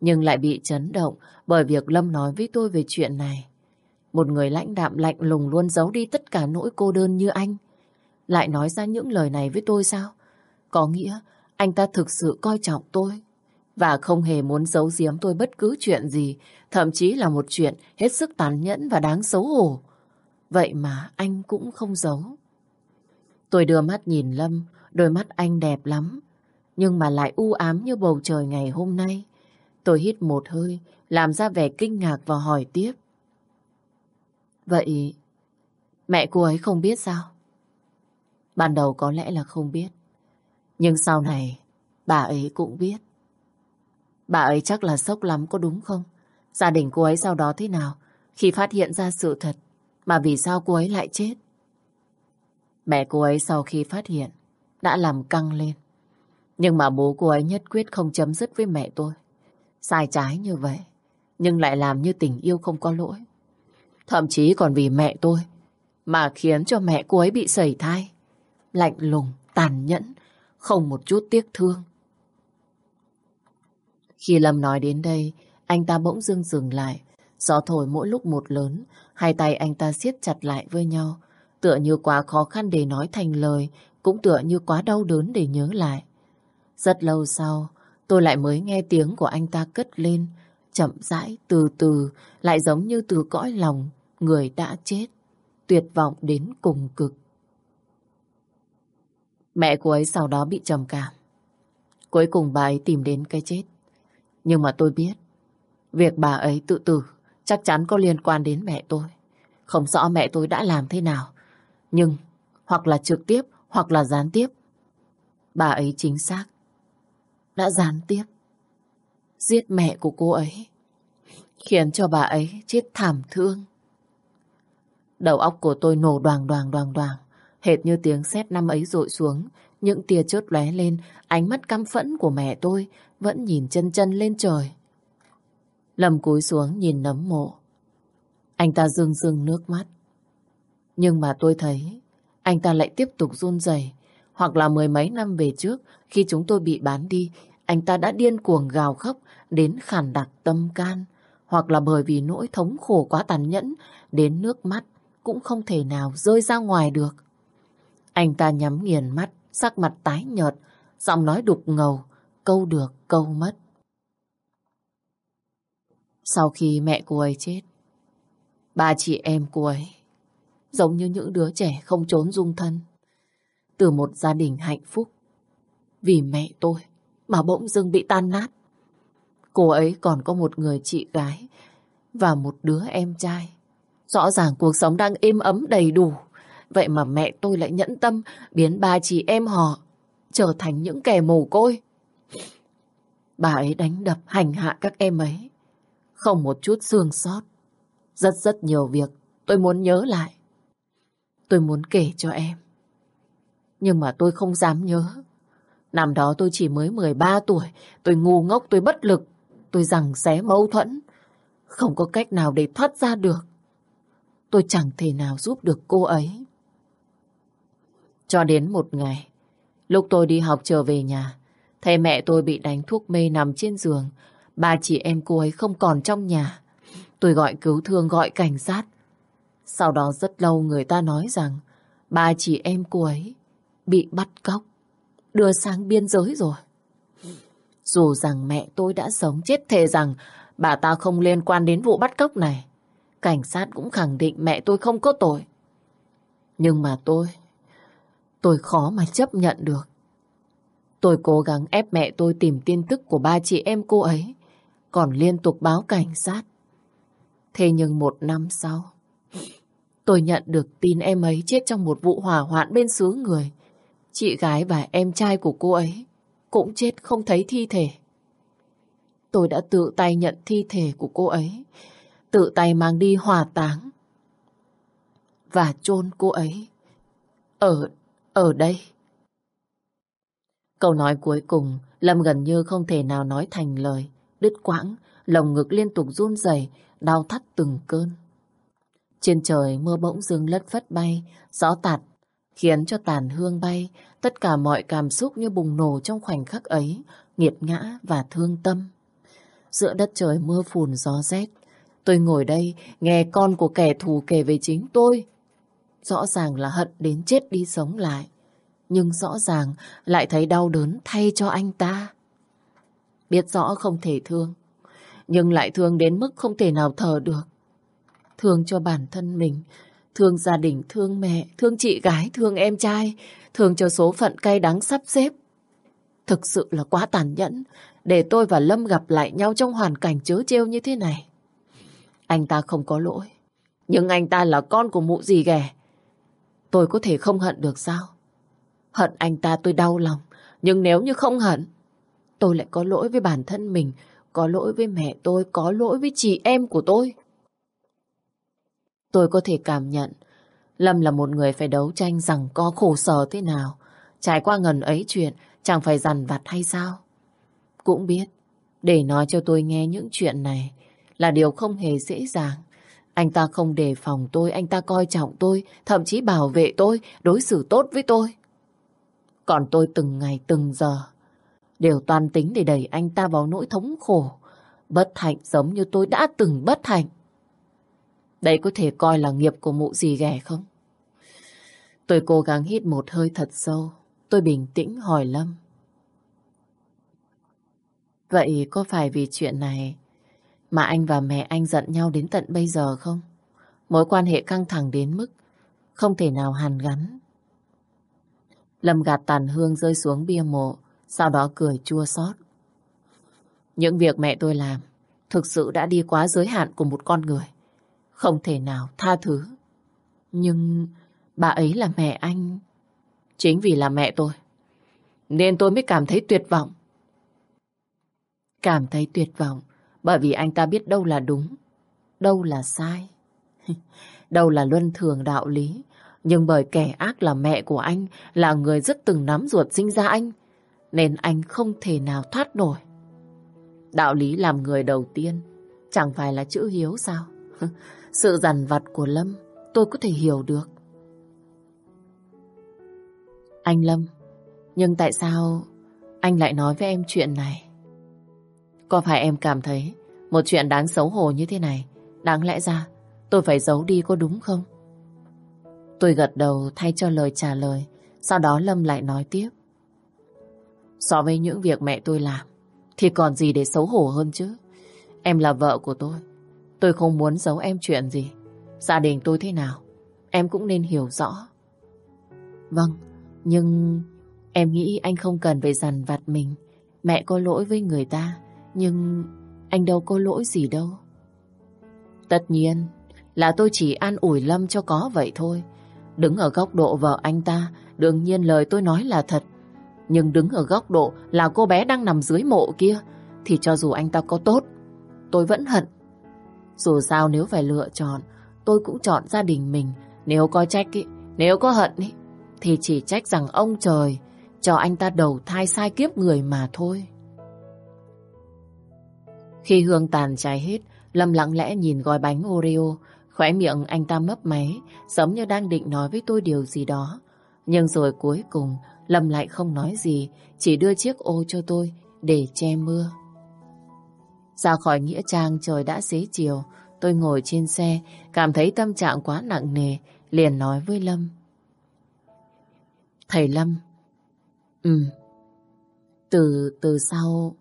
Nhưng lại bị chấn động bởi việc Lâm nói với tôi về chuyện này. Một người lãnh đạm lạnh lùng luôn giấu đi tất cả nỗi cô đơn như anh. Lại nói ra những lời này với tôi sao? Có nghĩa anh ta thực sự coi trọng tôi và không hề muốn giấu giếm tôi bất cứ chuyện gì, thậm chí là một chuyện hết sức tàn nhẫn và đáng xấu hổ. Vậy mà anh cũng không giấu. Tôi đưa mắt nhìn Lâm, đôi mắt anh đẹp lắm, nhưng mà lại u ám như bầu trời ngày hôm nay. Tôi hít một hơi, làm ra vẻ kinh ngạc và hỏi tiếp. Vậy, mẹ cô ấy không biết sao? Ban đầu có lẽ là không biết. Nhưng sau này, bà ấy cũng biết. Bà ấy chắc là sốc lắm có đúng không? Gia đình cô ấy sau đó thế nào? Khi phát hiện ra sự thật, mà vì sao cô ấy lại chết? Mẹ cô ấy sau khi phát hiện, đã làm căng lên. Nhưng mà bố cô ấy nhất quyết không chấm dứt với mẹ tôi. Sai trái như vậy, nhưng lại làm như tình yêu không có lỗi. Thậm chí còn vì mẹ tôi, mà khiến cho mẹ cô ấy bị sẩy thai. Lạnh lùng, tàn nhẫn, không một chút tiếc thương. Khi Lâm nói đến đây, anh ta bỗng dưng dừng lại, Gió thổi mỗi lúc một lớn, hai tay anh ta siết chặt lại với nhau. Tựa như quá khó khăn để nói thành lời, cũng tựa như quá đau đớn để nhớ lại. Rất lâu sau, tôi lại mới nghe tiếng của anh ta cất lên, chậm rãi, từ từ, lại giống như từ cõi lòng, người đã chết, tuyệt vọng đến cùng cực. Mẹ cô ấy sau đó bị trầm cảm. Cuối cùng bà ấy tìm đến cái chết. Nhưng mà tôi biết, việc bà ấy tự tử chắc chắn có liên quan đến mẹ tôi. Không rõ mẹ tôi đã làm thế nào. Nhưng, hoặc là trực tiếp, hoặc là gián tiếp. Bà ấy chính xác. Đã gián tiếp. Giết mẹ của cô ấy. Khiến cho bà ấy chết thảm thương. Đầu óc của tôi nổ đoàn đoàn đoàn đoàn. Hệt như tiếng sét năm ấy rội xuống. Những tia chớp lóe lên. Ánh mắt căm phẫn của mẹ tôi vẫn nhìn chân chân lên trời. Lâm cúi xuống nhìn nấm mộ. Anh ta rưng rưng nước mắt. Nhưng mà tôi thấy anh ta lại tiếp tục run rẩy. Hoặc là mười mấy năm về trước khi chúng tôi bị bán đi anh ta đã điên cuồng gào khóc đến khản đặc tâm can. Hoặc là bởi vì nỗi thống khổ quá tàn nhẫn đến nước mắt cũng không thể nào rơi ra ngoài được. Anh ta nhắm nghiền mắt, sắc mặt tái nhợt, giọng nói đục ngầu, câu được câu mất. Sau khi mẹ cô ấy chết, ba chị em cô ấy giống như những đứa trẻ không trốn dung thân. Từ một gia đình hạnh phúc, vì mẹ tôi mà bỗng dưng bị tan nát. Cô ấy còn có một người chị gái và một đứa em trai. Rõ ràng cuộc sống đang êm ấm đầy đủ. Vậy mà mẹ tôi lại nhẫn tâm biến ba chị em họ trở thành những kẻ mồ côi. Bà ấy đánh đập hành hạ các em ấy. Không một chút xương sót. Rất rất nhiều việc tôi muốn nhớ lại. Tôi muốn kể cho em. Nhưng mà tôi không dám nhớ. Năm đó tôi chỉ mới 13 tuổi. Tôi ngu ngốc, tôi bất lực. Tôi rằng xé mâu thuẫn. Không có cách nào để thoát ra được. Tôi chẳng thể nào giúp được cô ấy. Cho đến một ngày, lúc tôi đi học trở về nhà, thấy mẹ tôi bị đánh thuốc mê nằm trên giường. Ba chị em cô ấy không còn trong nhà. Tôi gọi cứu thương, gọi cảnh sát. Sau đó rất lâu người ta nói rằng ba chị em cô ấy bị bắt cóc, đưa sang biên giới rồi. Dù rằng mẹ tôi đã sống chết thề rằng bà ta không liên quan đến vụ bắt cóc này. Cảnh sát cũng khẳng định mẹ tôi không có tội. Nhưng mà tôi, tôi khó mà chấp nhận được. Tôi cố gắng ép mẹ tôi tìm tin tức của ba chị em cô ấy, còn liên tục báo cảnh sát. Thế nhưng một năm sau, tôi nhận được tin em ấy chết trong một vụ hỏa hoạn bên xứ người. Chị gái và em trai của cô ấy cũng chết không thấy thi thể. Tôi đã tự tay nhận thi thể của cô ấy, tự tay mang đi hỏa táng và chôn cô ấy ở ở đây. Câu nói cuối cùng Lâm gần như không thể nào nói thành lời, đứt quãng, lồng ngực liên tục run rẩy, đau thắt từng cơn. Trên trời mưa bỗng dưng lất phất bay, gió tạt, khiến cho tàn hương bay, tất cả mọi cảm xúc như bùng nổ trong khoảnh khắc ấy, nghiệt ngã và thương tâm. Giữa đất trời mưa phùn gió rét, tôi ngồi đây nghe con của kẻ thù kể về chính tôi. Rõ ràng là hận đến chết đi sống lại, nhưng rõ ràng lại thấy đau đớn thay cho anh ta. Biết rõ không thể thương, nhưng lại thương đến mức không thể nào thở được. Thương cho bản thân mình, thương gia đình, thương mẹ, thương chị gái, thương em trai, thương cho số phận cay đắng sắp xếp. Thực sự là quá tàn nhẫn để tôi và Lâm gặp lại nhau trong hoàn cảnh chớ trêu như thế này. Anh ta không có lỗi, nhưng anh ta là con của mụ gì ghẻ. Tôi có thể không hận được sao? Hận anh ta tôi đau lòng, nhưng nếu như không hận, tôi lại có lỗi với bản thân mình, có lỗi với mẹ tôi, có lỗi với chị em của tôi. Tôi có thể cảm nhận Lâm là một người phải đấu tranh rằng có khổ sở thế nào. Trải qua ngần ấy chuyện chẳng phải dằn vặt hay sao? Cũng biết để nói cho tôi nghe những chuyện này là điều không hề dễ dàng. Anh ta không đề phòng tôi, anh ta coi trọng tôi, thậm chí bảo vệ tôi, đối xử tốt với tôi. Còn tôi từng ngày từng giờ đều toàn tính để đẩy anh ta vào nỗi thống khổ, bất hạnh giống như tôi đã từng bất hạnh. Đây có thể coi là nghiệp của mụ gì ghẻ không? Tôi cố gắng hít một hơi thật sâu. Tôi bình tĩnh hỏi Lâm. Vậy có phải vì chuyện này mà anh và mẹ anh giận nhau đến tận bây giờ không? Mối quan hệ căng thẳng đến mức không thể nào hàn gắn. Lâm gạt tàn hương rơi xuống bia mộ, sau đó cười chua xót. Những việc mẹ tôi làm thực sự đã đi quá giới hạn của một con người. Không thể nào tha thứ. Nhưng bà ấy là mẹ anh. Chính vì là mẹ tôi. Nên tôi mới cảm thấy tuyệt vọng. Cảm thấy tuyệt vọng bởi vì anh ta biết đâu là đúng, đâu là sai. đâu là luân thường đạo lý. Nhưng bởi kẻ ác là mẹ của anh, là người rất từng nắm ruột sinh ra anh, nên anh không thể nào thoát nổi. Đạo lý làm người đầu tiên chẳng phải là chữ hiếu sao? Sự dằn vặt của Lâm tôi có thể hiểu được. Anh Lâm, nhưng tại sao anh lại nói với em chuyện này? Có phải em cảm thấy một chuyện đáng xấu hổ như thế này đáng lẽ ra tôi phải giấu đi có đúng không? Tôi gật đầu thay cho lời trả lời. Sau đó Lâm lại nói tiếp. So với những việc mẹ tôi làm thì còn gì để xấu hổ hơn chứ. Em là vợ của tôi. Tôi không muốn giấu em chuyện gì. Gia đình tôi thế nào em cũng nên hiểu rõ. Vâng, nhưng em nghĩ anh không cần phải dằn vặt mình. Mẹ có lỗi với người ta, nhưng anh đâu có lỗi gì đâu. Tất nhiên là tôi chỉ an ủi Lâm cho có vậy thôi. Đứng ở góc độ vợ anh ta, đương nhiên lời tôi nói là thật. Nhưng đứng ở góc độ là cô bé đang nằm dưới mộ kia, thì cho dù anh ta có tốt, tôi vẫn hận. Dù sao nếu phải lựa chọn, tôi cũng chọn gia đình mình. Nếu có trách ý, nếu có hận ý, thì chỉ trách rằng ông trời cho anh ta đầu thai sai kiếp người mà thôi. Khi hương tàn cháy hết, Lâm lặng lẽ nhìn gói bánh Oreo, khóe miệng anh ta mấp máy, giống như đang định nói với tôi điều gì đó. Nhưng rồi cuối cùng, Lâm lại không nói gì, chỉ đưa chiếc ô cho tôi để che mưa. Ra khỏi Nghĩa Trang trời đã xế chiều, tôi ngồi trên xe, cảm thấy tâm trạng quá nặng nề, liền nói với Lâm. Thầy Lâm, Ừ, từ, từ sau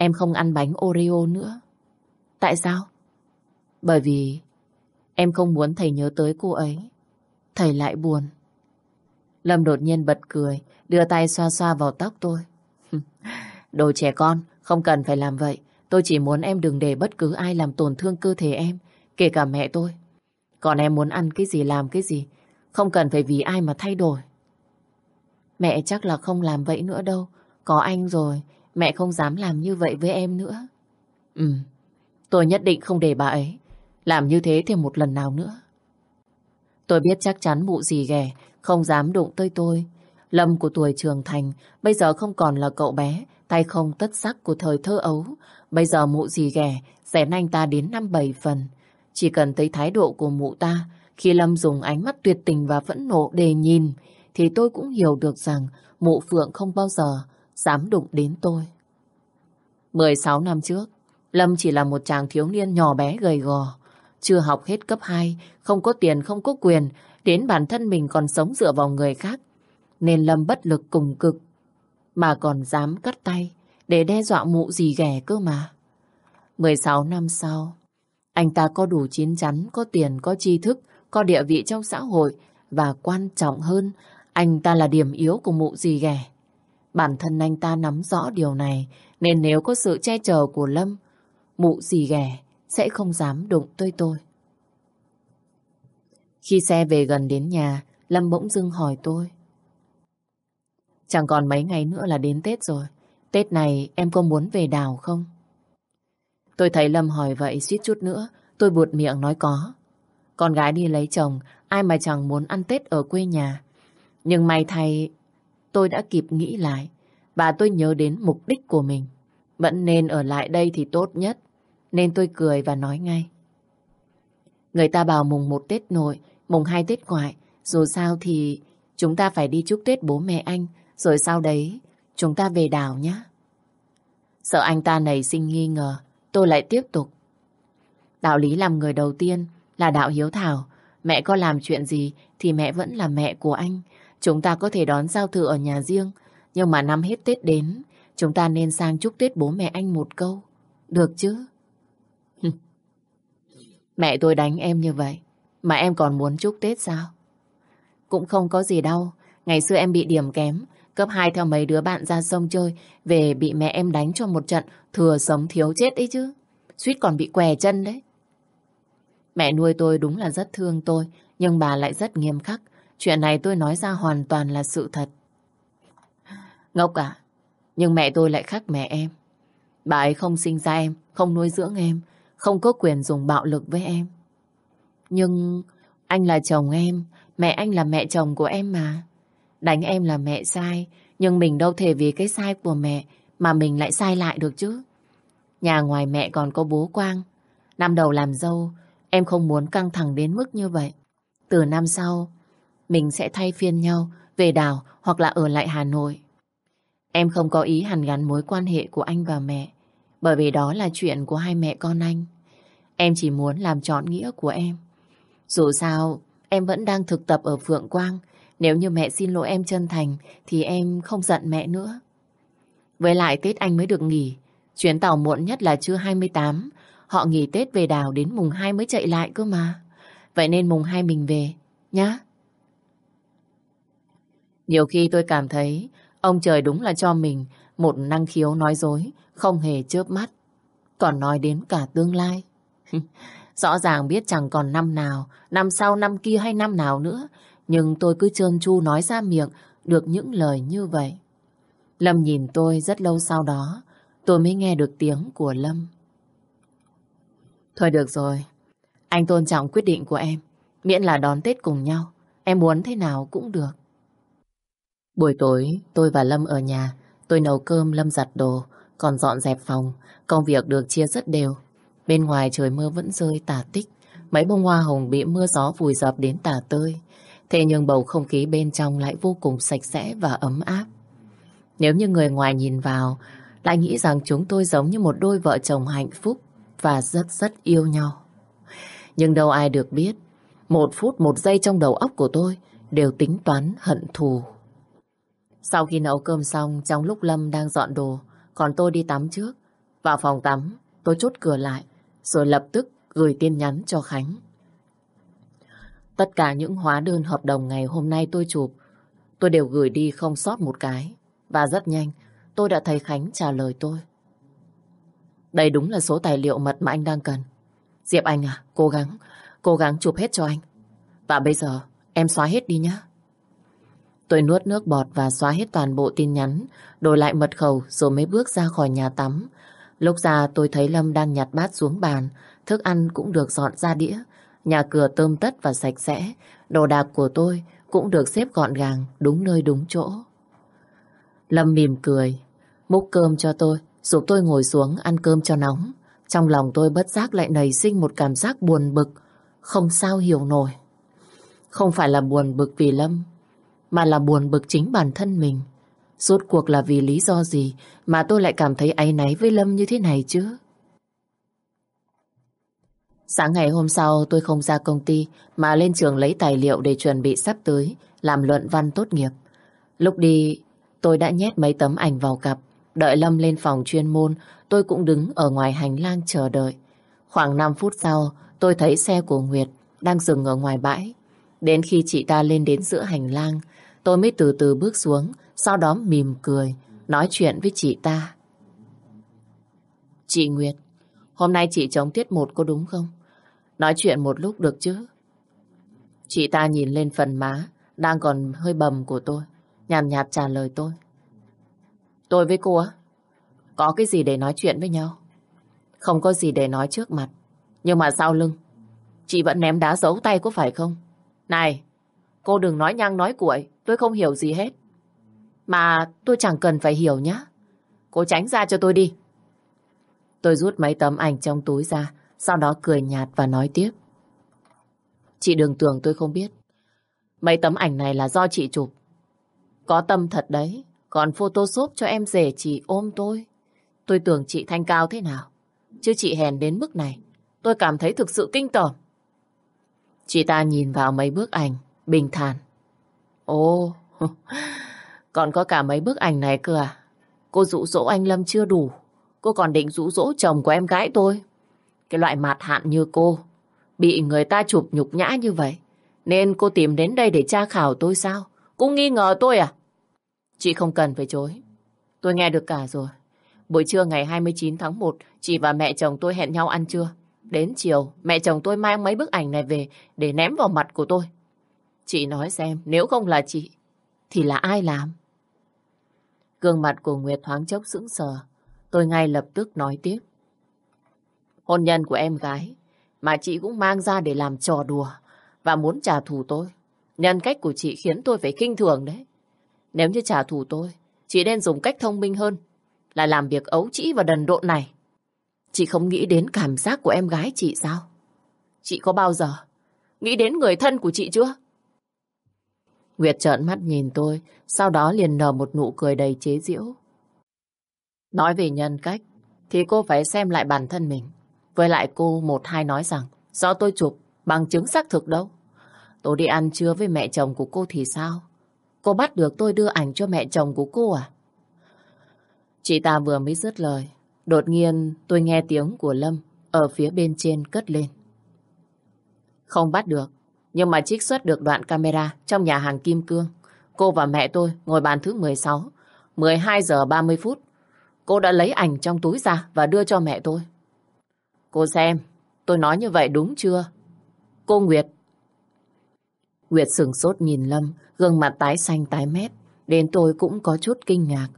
em không ăn bánh Oreo nữa. Tại sao? Bởi vì em không muốn thầy nhớ tới cô ấy. Thầy lại buồn. Lâm đột nhiên bật cười, đưa tay xoa xoa vào tóc tôi. Đồ trẻ con, không cần phải làm vậy. Tôi chỉ muốn em đừng để bất cứ ai làm tổn thương cơ thể em, kể cả mẹ tôi. Còn em muốn ăn cái gì làm cái gì, không cần phải vì ai mà thay đổi. Mẹ chắc là không làm vậy nữa đâu. Có anh rồi, mẹ không dám làm như vậy với em nữa. Ừ, tôi nhất định không để bà ấy làm như thế thêm một lần nào nữa. Tôi biết chắc chắn mụ gì ghẻ, không dám đụng tới tôi. Lâm của tuổi trưởng thành, bây giờ không còn là cậu bé, tay không tất sắc của thời thơ ấu. Bây giờ mụ gì ghẻ, rèn anh ta đến năm bảy phần. Chỉ cần thấy thái độ của mụ ta, khi Lâm dùng ánh mắt tuyệt tình và phẫn nộ để nhìn, thì tôi cũng hiểu được rằng mụ Phượng không bao giờ dám đụng đến tôi. 16 năm trước, Lâm chỉ là một chàng thiếu niên nhỏ bé gầy gò, chưa học hết cấp 2, không có tiền, không có quyền, đến bản thân mình còn sống dựa vào người khác. Nên Lâm bất lực cùng cực, mà còn dám cắt tay để đe dọa mụ gì ghẻ cơ mà. 16 năm sau, anh ta có đủ chín chắn, có tiền, có tri thức, có địa vị trong xã hội và quan trọng hơn, anh ta là điểm yếu của mụ gì ghẻ. Bản thân anh ta nắm rõ điều này, nên nếu có sự che chở của Lâm, mụ gì ghẻ sẽ không dám đụng tới tôi. Khi xe về gần đến nhà, Lâm bỗng dưng hỏi tôi. Chẳng còn mấy ngày nữa là đến Tết rồi. Tết này em có muốn về đảo không? Tôi thấy Lâm hỏi vậy suýt chút nữa, tôi buột miệng nói có. Con gái đi lấy chồng, ai mà chẳng muốn ăn Tết ở quê nhà. Nhưng may thay, tôi đã kịp nghĩ lại và tôi nhớ đến mục đích của mình. Vẫn nên ở lại đây thì tốt nhất. Nên tôi cười và nói ngay. Người ta bảo mùng một Tết nội, mùng hai Tết ngoại. Dù sao thì chúng ta phải đi chúc Tết bố mẹ anh. Rồi sau đấy chúng ta về đảo nhé. Sợ anh ta nảy sinh nghi ngờ, tôi lại tiếp tục. Đạo lý làm người đầu tiên là đạo hiếu thảo. Mẹ có làm chuyện gì thì mẹ vẫn là mẹ của anh. Chúng ta có thể đón giao thừa ở nhà riêng. Nhưng mà năm hết Tết đến, chúng ta nên sang chúc Tết bố mẹ anh một câu. Được chứ? mẹ tôi đánh em như vậy, mà em còn muốn chúc Tết sao? Cũng không có gì đâu. Ngày xưa em bị điểm kém, cấp 2 theo mấy đứa bạn ra sông chơi, về bị mẹ em đánh cho một trận, thừa sống thiếu chết ấy chứ. Suýt còn bị què chân đấy. Mẹ nuôi tôi đúng là rất thương tôi, nhưng bà lại rất nghiêm khắc. Chuyện này tôi nói ra hoàn toàn là sự thật. Ngốc à, nhưng mẹ tôi lại khác mẹ em. Bà ấy không sinh ra em, không nuôi dưỡng em, không có quyền dùng bạo lực với em. Nhưng anh là chồng em, mẹ anh là mẹ chồng của em mà. Đánh em là mẹ sai, nhưng mình đâu thể vì cái sai của mẹ mà mình lại sai lại được chứ. Nhà ngoài mẹ còn có bố Quang. Năm đầu làm dâu, em không muốn căng thẳng đến mức như vậy. Từ năm sau, mình sẽ thay phiên nhau về đảo hoặc là ở lại Hà Nội. Em không có ý hàn gắn mối quan hệ của anh và mẹ, bởi vì đó là chuyện của hai mẹ con anh. Em chỉ muốn làm trọn nghĩa của em. Dù sao, em vẫn đang thực tập ở Phượng Quang. Nếu như mẹ xin lỗi em chân thành, thì em không giận mẹ nữa. Với lại Tết anh mới được nghỉ. Chuyến tàu muộn nhất là trưa 28. Họ nghỉ Tết về đảo đến mùng 2 mới chạy lại cơ mà. Vậy nên mùng 2 mình về, nhá. Nhiều khi tôi cảm thấy ông trời đúng là cho mình một năng khiếu nói dối, không hề chớp mắt. Còn nói đến cả tương lai. Rõ ràng biết chẳng còn năm nào, năm sau năm kia hay năm nào nữa, nhưng tôi cứ trơn tru nói ra miệng được những lời như vậy. Lâm nhìn tôi rất lâu sau đó, tôi mới nghe được tiếng của Lâm. Thôi được rồi, anh tôn trọng quyết định của em, miễn là đón Tết cùng nhau, em muốn thế nào cũng được. Buổi tối, tôi và Lâm ở nhà, tôi nấu cơm, Lâm giặt đồ, còn dọn dẹp phòng, công việc được chia rất đều. Bên ngoài trời mưa vẫn rơi tả tích, mấy bông hoa hồng bị mưa gió vùi dập đến tả tơi. Thế nhưng bầu không khí bên trong lại vô cùng sạch sẽ và ấm áp. Nếu như người ngoài nhìn vào, lại nghĩ rằng chúng tôi giống như một đôi vợ chồng hạnh phúc và rất rất yêu nhau. Nhưng đâu ai được biết, một phút một giây trong đầu óc của tôi đều tính toán hận thù. Sau khi nấu cơm xong, trong lúc Lâm đang dọn đồ, còn tôi đi tắm trước. Vào phòng tắm, tôi chốt cửa lại, rồi lập tức gửi tin nhắn cho Khánh. Tất cả những hóa đơn hợp đồng ngày hôm nay tôi chụp, tôi đều gửi đi không sót một cái. Và rất nhanh, tôi đã thấy Khánh trả lời tôi. Đây đúng là số tài liệu mật mà anh đang cần. Diệp Anh à, cố gắng, cố gắng chụp hết cho anh. Và bây giờ, em xóa hết đi nhé. Tôi nuốt nước bọt và xóa hết toàn bộ tin nhắn, đổi lại mật khẩu rồi mới bước ra khỏi nhà tắm. Lúc ra tôi thấy Lâm đang nhặt bát xuống bàn, thức ăn cũng được dọn ra đĩa. Nhà cửa tôm tất và sạch sẽ, đồ đạc của tôi cũng được xếp gọn gàng, đúng nơi đúng chỗ. Lâm mỉm cười, múc cơm cho tôi, giúp tôi ngồi xuống ăn cơm cho nóng. Trong lòng tôi bất giác lại nảy sinh một cảm giác buồn bực, không sao hiểu nổi. Không phải là buồn bực vì Lâm, mà là buồn bực chính bản thân mình. Rốt cuộc là vì lý do gì mà tôi lại cảm thấy áy náy với Lâm như thế này chứ? Sáng ngày hôm sau, tôi không ra công ty, mà lên trường lấy tài liệu để chuẩn bị sắp tới, làm luận văn tốt nghiệp. Lúc đi, tôi đã nhét mấy tấm ảnh vào cặp. Đợi Lâm lên phòng chuyên môn, tôi cũng đứng ở ngoài hành lang chờ đợi. Khoảng 5 phút sau, tôi thấy xe của Nguyệt đang dừng ở ngoài bãi. Đến khi chị ta lên đến giữa hành lang tôi mới từ từ bước xuống sau đó mỉm cười nói chuyện với chị ta. Chị Nguyệt, hôm nay chị chống tiết một có đúng không? Nói chuyện một lúc được chứ? Chị ta nhìn lên phần má, đang còn hơi bầm của tôi, nhàn nhạt trả lời tôi. Tôi với cô á, có cái gì để nói chuyện với nhau? Không có gì để nói trước mặt, nhưng mà sau lưng, chị vẫn ném đá giấu tay có phải không? Này, cô đừng nói nhăng nói cuội, tôi không hiểu gì hết. Mà tôi chẳng cần phải hiểu nhá. Cô tránh ra cho tôi đi. Tôi rút mấy tấm ảnh trong túi ra, sau đó cười nhạt và nói tiếp. Chị đừng tưởng tôi không biết. Mấy tấm ảnh này là do chị chụp. Có tâm thật đấy, còn photoshop cho em rể chị ôm tôi. Tôi tưởng chị thanh cao thế nào. Chứ chị hèn đến mức này, tôi cảm thấy thực sự kinh tởm. Chị ta nhìn vào mấy bức ảnh, bình thản. Ồ, còn có cả mấy bức ảnh này cơ à? Cô dụ dỗ anh Lâm chưa đủ. Cô còn định dụ dỗ chồng của em gái tôi. Cái loại mạt hạn như cô, bị người ta chụp nhục nhã như vậy. Nên cô tìm đến đây để tra khảo tôi sao? Cô nghi ngờ tôi à? Chị không cần phải chối. Tôi nghe được cả rồi. Buổi trưa ngày 29 tháng 1, chị và mẹ chồng tôi hẹn nhau ăn trưa. Đến chiều, mẹ chồng tôi mang mấy bức ảnh này về để ném vào mặt của tôi. Chị nói xem, nếu không là chị, thì là ai làm? Gương mặt của Nguyệt thoáng chốc sững sờ. Tôi ngay lập tức nói tiếp. Hôn nhân của em gái, mà chị cũng mang ra để làm trò đùa và muốn trả thù tôi. Nhân cách của chị khiến tôi phải kinh thường đấy. Nếu như trả thù tôi, chị nên dùng cách thông minh hơn là làm việc ấu trĩ và đần độn này. Chị không nghĩ đến cảm giác của em gái chị sao? Chị có bao giờ nghĩ đến người thân của chị chưa? Nguyệt trợn mắt nhìn tôi, sau đó liền nở một nụ cười đầy chế giễu. Nói về nhân cách, thì cô phải xem lại bản thân mình. Với lại cô một hai nói rằng, do tôi chụp, bằng chứng xác thực đâu. Tôi đi ăn trưa với mẹ chồng của cô thì sao? Cô bắt được tôi đưa ảnh cho mẹ chồng của cô à? Chị ta vừa mới dứt lời. Đột nhiên tôi nghe tiếng của Lâm ở phía bên trên cất lên. Không bắt được, nhưng mà trích xuất được đoạn camera trong nhà hàng Kim Cương. Cô và mẹ tôi ngồi bàn thứ 16, 12 giờ 30 phút. Cô đã lấy ảnh trong túi ra và đưa cho mẹ tôi. Cô xem, tôi nói như vậy đúng chưa? Cô Nguyệt. Nguyệt sừng sốt nhìn Lâm, gương mặt tái xanh tái mét. Đến tôi cũng có chút kinh ngạc.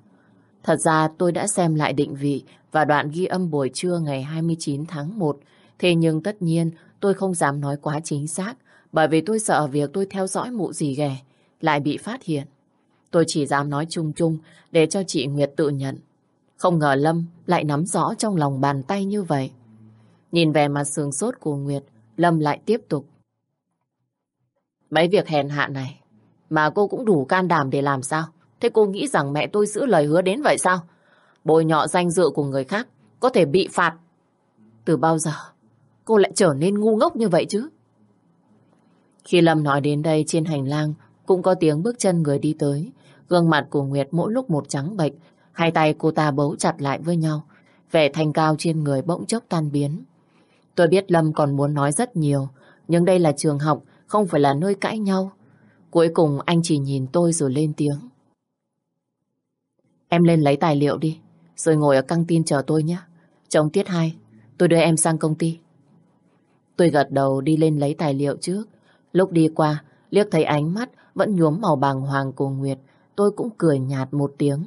Thật ra tôi đã xem lại định vị và đoạn ghi âm buổi trưa ngày 29 tháng 1. Thế nhưng tất nhiên tôi không dám nói quá chính xác bởi vì tôi sợ việc tôi theo dõi mụ gì ghẻ lại bị phát hiện. Tôi chỉ dám nói chung chung để cho chị Nguyệt tự nhận. Không ngờ Lâm lại nắm rõ trong lòng bàn tay như vậy. Nhìn về mặt sườn sốt của Nguyệt, Lâm lại tiếp tục. Mấy việc hèn hạ này mà cô cũng đủ can đảm để làm sao? Thế cô nghĩ rằng mẹ tôi giữ lời hứa đến vậy sao? Bồi nhọ danh dự của người khác có thể bị phạt. Từ bao giờ cô lại trở nên ngu ngốc như vậy chứ? Khi Lâm nói đến đây trên hành lang cũng có tiếng bước chân người đi tới. Gương mặt của Nguyệt mỗi lúc một trắng bệch, hai tay cô ta bấu chặt lại với nhau. Vẻ thanh cao trên người bỗng chốc tan biến. Tôi biết Lâm còn muốn nói rất nhiều, nhưng đây là trường học, không phải là nơi cãi nhau. Cuối cùng anh chỉ nhìn tôi rồi lên tiếng. Em lên lấy tài liệu đi, rồi ngồi ở căng tin chờ tôi nhé. Trong tiết 2, tôi đưa em sang công ty. Tôi gật đầu đi lên lấy tài liệu trước. Lúc đi qua, liếc thấy ánh mắt vẫn nhuốm màu bàng hoàng của Nguyệt, tôi cũng cười nhạt một tiếng.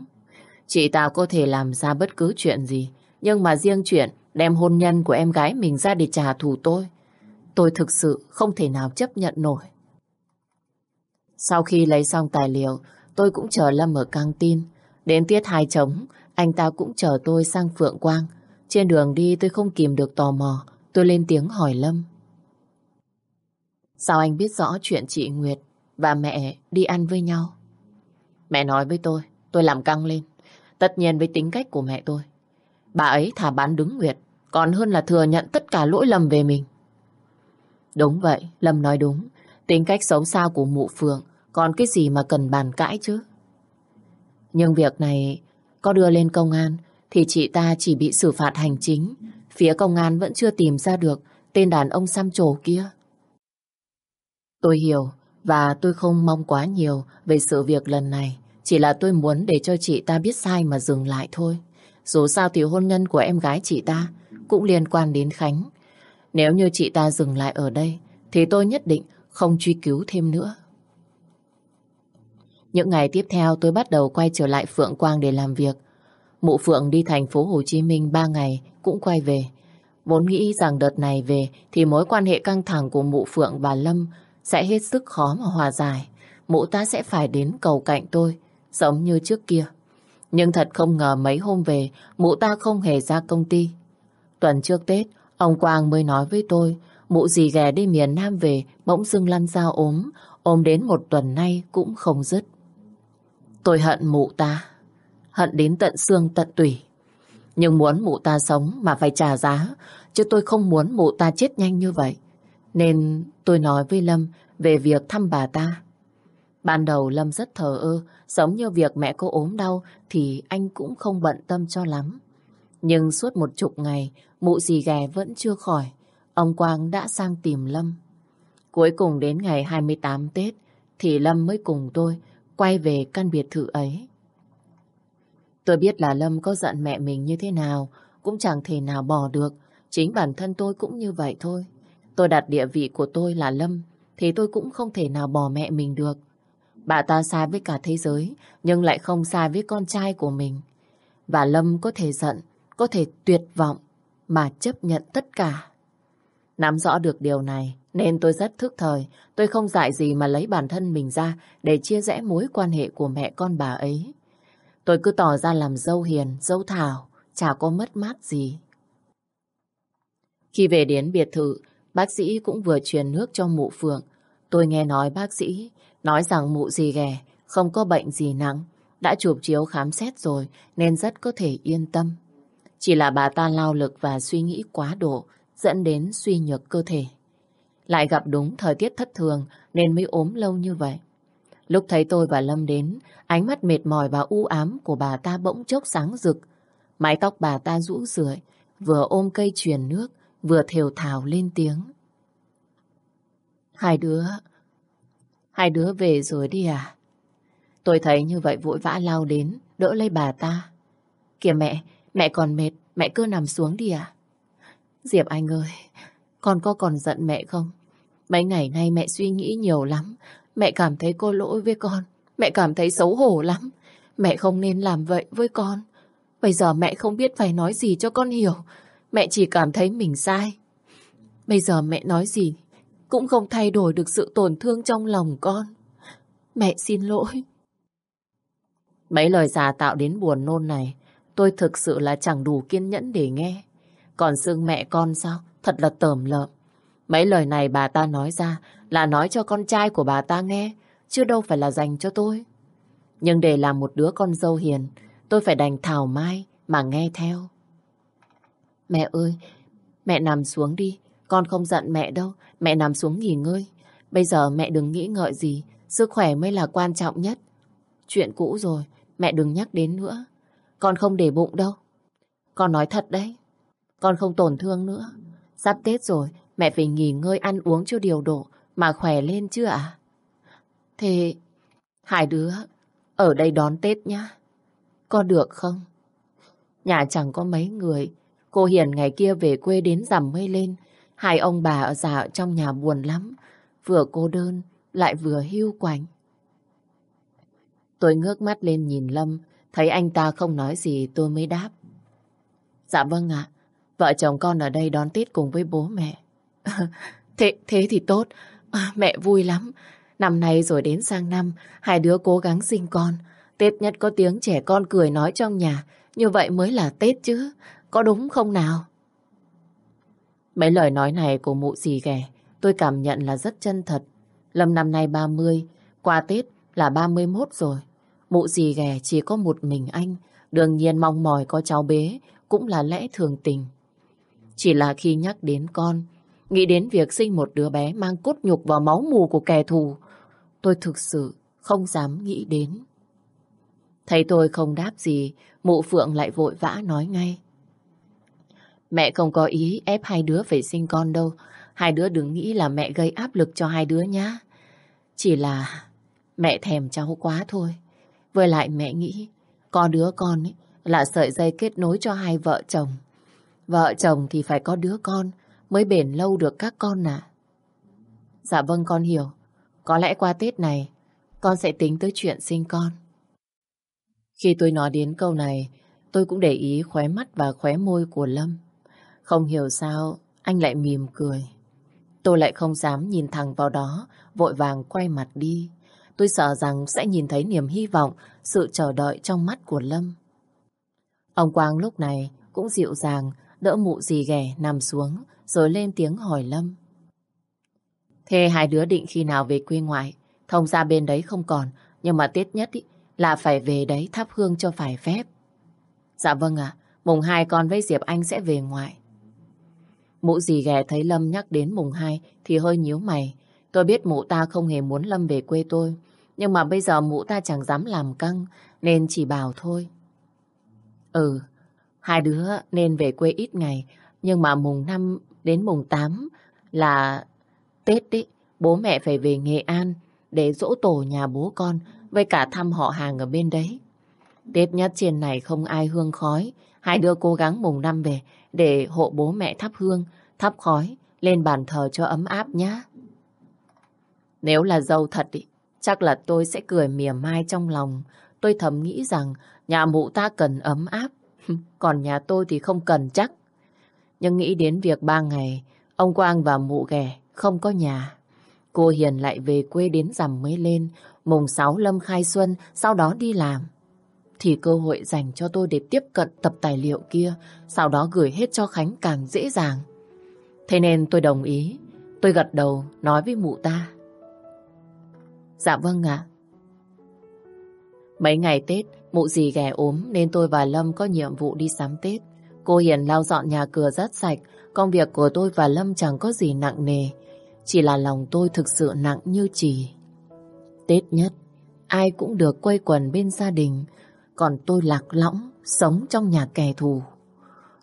Chị ta có thể làm ra bất cứ chuyện gì, nhưng mà riêng chuyện đem hôn nhân của em gái mình ra để trả thù tôi, tôi thực sự không thể nào chấp nhận nổi. Sau khi lấy xong tài liệu, tôi cũng chờ Lâm ở căng tin. Đến tiết hai trống, anh ta cũng chờ tôi sang Phượng Quang. Trên đường đi tôi không kìm được tò mò, tôi lên tiếng hỏi Lâm. Sao anh biết rõ chuyện chị Nguyệt và mẹ đi ăn với nhau? Mẹ nói với tôi, tôi làm căng lên. Tất nhiên với tính cách của mẹ tôi. Bà ấy thả bán đứng Nguyệt, còn hơn là thừa nhận tất cả lỗi lầm về mình. Đúng vậy, Lâm nói đúng. Tính cách xấu xa của mụ Phượng, còn cái gì mà cần bàn cãi chứ? Nhưng việc này có đưa lên công an thì chị ta chỉ bị xử phạt hành chính. Phía công an vẫn chưa tìm ra được tên đàn ông xăm trổ kia. Tôi hiểu và tôi không mong quá nhiều về sự việc lần này. Chỉ là tôi muốn để cho chị ta biết sai mà dừng lại thôi. Dù sao thì hôn nhân của em gái chị ta cũng liên quan đến Khánh. Nếu như chị ta dừng lại ở đây, thì tôi nhất định không truy cứu thêm nữa. Những ngày tiếp theo, tôi bắt đầu quay trở lại Phượng Quang để làm việc. Mụ Phượng đi thành phố Hồ Chí Minh 3 ngày cũng quay về. Vốn nghĩ rằng đợt này về thì mối quan hệ căng thẳng của mụ Phượng và Lâm sẽ hết sức khó mà hòa giải. Mụ ta sẽ phải đến cầu cạnh tôi, giống như trước kia. Nhưng thật không ngờ mấy hôm về, mụ ta không hề ra công ty. Tuần trước Tết, ông Quang mới nói với tôi, mụ gì ghè đi miền Nam về, bỗng dưng lăn ra ốm, ôm đến một tuần nay cũng không dứt. Tôi hận mụ ta, hận đến tận xương tận tủy. Nhưng muốn mụ ta sống mà phải trả giá, chứ tôi không muốn mụ ta chết nhanh như vậy nên tôi nói với Lâm về việc thăm bà ta. Ban đầu Lâm rất thờ ơ, giống như việc mẹ cô ốm đau thì anh cũng không bận tâm cho lắm. Nhưng suốt một chục ngày, mụ dì ghè vẫn chưa khỏi. Ông Quang đã sang tìm Lâm. Cuối cùng đến ngày 28 Tết thì Lâm mới cùng tôi quay về căn biệt thự ấy. Tôi biết là Lâm có giận mẹ mình như thế nào, cũng chẳng thể nào bỏ được. Chính bản thân tôi cũng như vậy thôi. Tôi đặt địa vị của tôi là Lâm, thì tôi cũng không thể nào bỏ mẹ mình được. Bà ta sai với cả thế giới, nhưng lại không sai với con trai của mình. Và Lâm có thể giận, có thể tuyệt vọng, mà chấp nhận tất cả. Nắm rõ được điều này, nên tôi rất thức thời. Tôi không dại gì mà lấy bản thân mình ra để chia rẽ mối quan hệ của mẹ con bà ấy. Tôi cứ tỏ ra làm dâu hiền, dâu thảo, chả có mất mát gì. Khi về đến biệt thự, bác sĩ cũng vừa truyền nước cho mụ Phượng. Tôi nghe nói bác sĩ nói rằng mụ gì ghẻ, không có bệnh gì nặng, đã chụp chiếu khám xét rồi nên rất có thể yên tâm. Chỉ là bà ta lao lực và suy nghĩ quá độ, dẫn đến suy nhược cơ thể. Lại gặp đúng thời tiết thất thường nên mới ốm lâu như vậy. Lúc thấy tôi và Lâm đến, ánh mắt mệt mỏi và u ám của bà ta bỗng chốc sáng rực. Mái tóc bà ta rũ rượi, vừa ôm cây truyền nước, vừa thều thào lên tiếng. Hai đứa, hai đứa về rồi đi à? Tôi thấy như vậy vội vã lao đến, đỡ lấy bà ta. Kìa mẹ, mẹ còn mệt, mẹ cứ nằm xuống đi à? Diệp Anh ơi, con có còn giận mẹ không? Mấy ngày nay mẹ suy nghĩ nhiều lắm. Mẹ cảm thấy cô lỗi với con. Mẹ cảm thấy xấu hổ lắm. Mẹ không nên làm vậy với con. Bây giờ mẹ không biết phải nói gì cho con hiểu. Mẹ chỉ cảm thấy mình sai. Bây giờ mẹ nói gì cũng không thay đổi được sự tổn thương trong lòng con. Mẹ xin lỗi. Mấy lời già tạo đến buồn nôn này, tôi thực sự là chẳng đủ kiên nhẫn để nghe. Còn xương mẹ con sao? Thật là tởm lợm. Mấy lời này bà ta nói ra là nói cho con trai của bà ta nghe, chứ đâu phải là dành cho tôi. Nhưng để làm một đứa con dâu hiền, tôi phải đành thảo mai mà nghe theo. Mẹ ơi, mẹ nằm xuống đi, con không giận mẹ đâu, mẹ nằm xuống nghỉ ngơi. Bây giờ mẹ đừng nghĩ ngợi gì, sức khỏe mới là quan trọng nhất. Chuyện cũ rồi, mẹ đừng nhắc đến nữa. Con không để bụng đâu. Con nói thật đấy, con không tổn thương nữa. Sắp Tết rồi, mẹ phải nghỉ ngơi ăn uống cho điều độ mà khỏe lên chưa ạ? Thế hai đứa ở đây đón Tết nhá. Có được không? Nhà chẳng có mấy người. Cô Hiền ngày kia về quê đến rằm mây lên. Hai ông bà ở già ở trong nhà buồn lắm. Vừa cô đơn, lại vừa hưu quạnh. Tôi ngước mắt lên nhìn Lâm, thấy anh ta không nói gì tôi mới đáp. Dạ vâng ạ, vợ chồng con ở đây đón Tết cùng với bố mẹ. thế, thế thì tốt, à, mẹ vui lắm. Năm nay rồi đến sang năm, hai đứa cố gắng sinh con. Tết nhất có tiếng trẻ con cười nói trong nhà, như vậy mới là Tết chứ, có đúng không nào? Mấy lời nói này của mụ dì ghẻ, tôi cảm nhận là rất chân thật. Lâm năm nay 30, qua Tết là 31 rồi. Mụ dì ghẻ chỉ có một mình anh, đương nhiên mong mỏi có cháu bé cũng là lẽ thường tình. Chỉ là khi nhắc đến con, nghĩ đến việc sinh một đứa bé mang cốt nhục vào máu mù của kẻ thù, tôi thực sự không dám nghĩ đến. Thấy tôi không đáp gì, mụ Phượng lại vội vã nói ngay. Mẹ không có ý ép hai đứa phải sinh con đâu. Hai đứa đừng nghĩ là mẹ gây áp lực cho hai đứa nhá. Chỉ là mẹ thèm cháu quá thôi. Với lại mẹ nghĩ có đứa con ấy là sợi dây kết nối cho hai vợ chồng. Vợ chồng thì phải có đứa con mới bền lâu được các con à. Dạ vâng con hiểu. Có lẽ qua Tết này con sẽ tính tới chuyện sinh con. Khi tôi nói đến câu này, tôi cũng để ý khóe mắt và khóe môi của Lâm. Không hiểu sao anh lại mỉm cười. Tôi lại không dám nhìn thẳng vào đó, vội vàng quay mặt đi. Tôi sợ rằng sẽ nhìn thấy niềm hy vọng, sự chờ đợi trong mắt của Lâm. Ông Quang lúc này cũng dịu dàng, đỡ mụ dì ghẻ nằm xuống, rồi lên tiếng hỏi Lâm. Thế hai đứa định khi nào về quê ngoại? Thông ra bên đấy không còn, nhưng mà Tết nhất ý, là phải về đấy thắp hương cho phải phép. Dạ vâng ạ, mùng hai con với Diệp Anh sẽ về ngoại. Mụ gì ghẻ thấy Lâm nhắc đến mùng 2 thì hơi nhíu mày. Tôi biết mụ ta không hề muốn Lâm về quê tôi. Nhưng mà bây giờ mụ ta chẳng dám làm căng nên chỉ bảo thôi. Ừ, hai đứa nên về quê ít ngày. Nhưng mà mùng 5 đến mùng 8 là Tết đấy. Bố mẹ phải về Nghệ An để dỗ tổ nhà bố con với cả thăm họ hàng ở bên đấy. Tết nhất trên này không ai hương khói. Hai đứa cố gắng mùng năm về để hộ bố mẹ thắp hương, thắp khói lên bàn thờ cho ấm áp nhá. Nếu là dâu thật ý, chắc là tôi sẽ cười mỉa mai trong lòng. Tôi thầm nghĩ rằng nhà mụ ta cần ấm áp, còn nhà tôi thì không cần chắc. Nhưng nghĩ đến việc ba ngày, ông Quang và mụ ghẻ không có nhà. Cô Hiền lại về quê đến rằm mới lên, mùng 6 Lâm khai xuân, sau đó đi làm. Thì cơ hội dành cho tôi để tiếp cận tập tài liệu kia, sau đó gửi hết cho Khánh càng dễ dàng. Thế nên tôi đồng ý, tôi gật đầu nói với mụ ta. Dạ vâng ạ. Mấy ngày Tết, mụ dì ghẻ ốm nên tôi và Lâm có nhiệm vụ đi sắm Tết. Cô Hiền lau dọn nhà cửa rất sạch, công việc của tôi và Lâm chẳng có gì nặng nề. Chỉ là lòng tôi thực sự nặng như trì. Tết nhất, ai cũng được quây quần bên gia đình, còn tôi lạc lõng, sống trong nhà kẻ thù.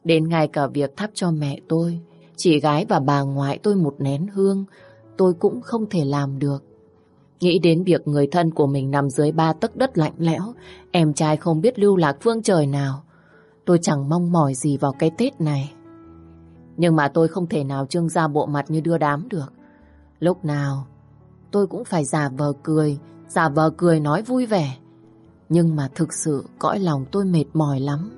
Đến ngay cả việc thắp cho mẹ tôi, chị gái và bà ngoại tôi một nén hương, tôi cũng không thể làm được. Nghĩ đến việc người thân của mình nằm dưới ba tấc đất lạnh lẽo, em trai không biết lưu lạc phương trời nào. Tôi chẳng mong mỏi gì vào cái Tết này. Nhưng mà tôi không thể nào trưng ra bộ mặt như đưa đám được. Lúc nào tôi cũng phải giả vờ cười, giả vờ cười nói vui vẻ. Nhưng mà thực sự cõi lòng tôi mệt mỏi lắm.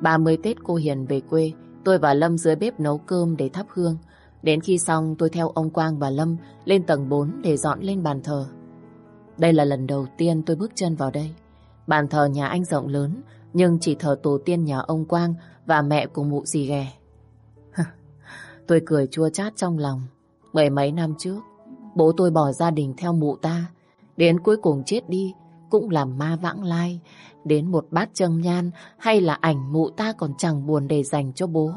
30 Tết cô Hiền về quê, tôi và Lâm dưới bếp nấu cơm để thắp hương. Đến khi xong tôi theo ông Quang và Lâm lên tầng 4 để dọn lên bàn thờ. Đây là lần đầu tiên tôi bước chân vào đây. Bàn thờ nhà anh rộng lớn, nhưng chỉ thờ tổ tiên nhà ông Quang và mẹ của mụ dì ghè. tôi cười chua chát trong lòng. Mười mấy năm trước, bố tôi bỏ gia đình theo mụ ta, đến cuối cùng chết đi, cũng làm ma vãng lai. Đến một bát trăng nhan hay là ảnh mụ ta còn chẳng buồn để dành cho bố.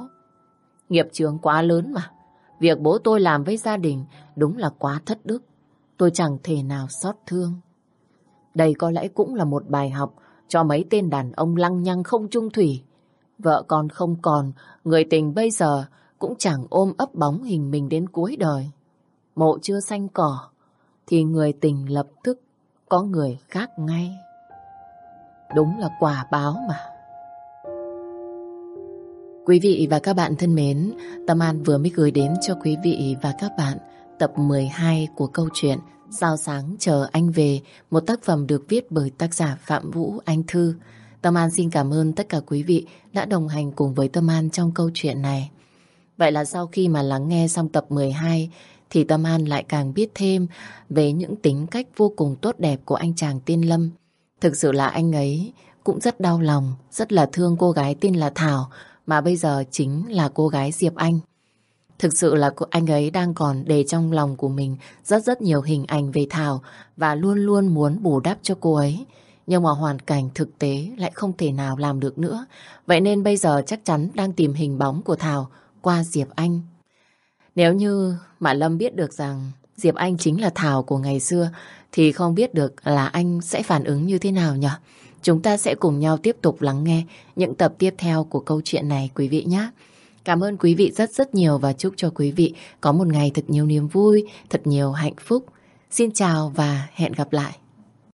Nghiệp chướng quá lớn mà. Việc bố tôi làm với gia đình đúng là quá thất đức. Tôi chẳng thể nào xót thương. Đây có lẽ cũng là một bài học cho mấy tên đàn ông lăng nhăng không trung thủy. Vợ con không còn, người tình bây giờ cũng chẳng ôm ấp bóng hình mình đến cuối đời. Mộ chưa xanh cỏ, thì người tình lập tức có người khác ngay. Đúng là quả báo mà. Quý vị và các bạn thân mến, Tâm An vừa mới gửi đến cho quý vị và các bạn tập 12 của câu chuyện Sao sáng chờ anh về, một tác phẩm được viết bởi tác giả Phạm Vũ Anh Thư. Tâm An xin cảm ơn tất cả quý vị đã đồng hành cùng với Tâm An trong câu chuyện này. Vậy là sau khi mà lắng nghe xong tập 12 thì Tâm An lại càng biết thêm về những tính cách vô cùng tốt đẹp của anh chàng tiên Lâm. Thực sự là anh ấy cũng rất đau lòng, rất là thương cô gái tên là Thảo mà bây giờ chính là cô gái Diệp Anh. Thực sự là anh ấy đang còn để trong lòng của mình rất rất nhiều hình ảnh về Thảo và luôn luôn muốn bù đắp cho cô ấy. Nhưng mà hoàn cảnh thực tế lại không thể nào làm được nữa. Vậy nên bây giờ chắc chắn đang tìm hình bóng của Thảo qua Diệp Anh. Nếu như mà Lâm biết được rằng Diệp Anh chính là Thảo của ngày xưa thì không biết được là anh sẽ phản ứng như thế nào nhỉ? Chúng ta sẽ cùng nhau tiếp tục lắng nghe những tập tiếp theo của câu chuyện này quý vị nhé. Cảm ơn quý vị rất rất nhiều và chúc cho quý vị có một ngày thật nhiều niềm vui, thật nhiều hạnh phúc. Xin chào và hẹn gặp lại.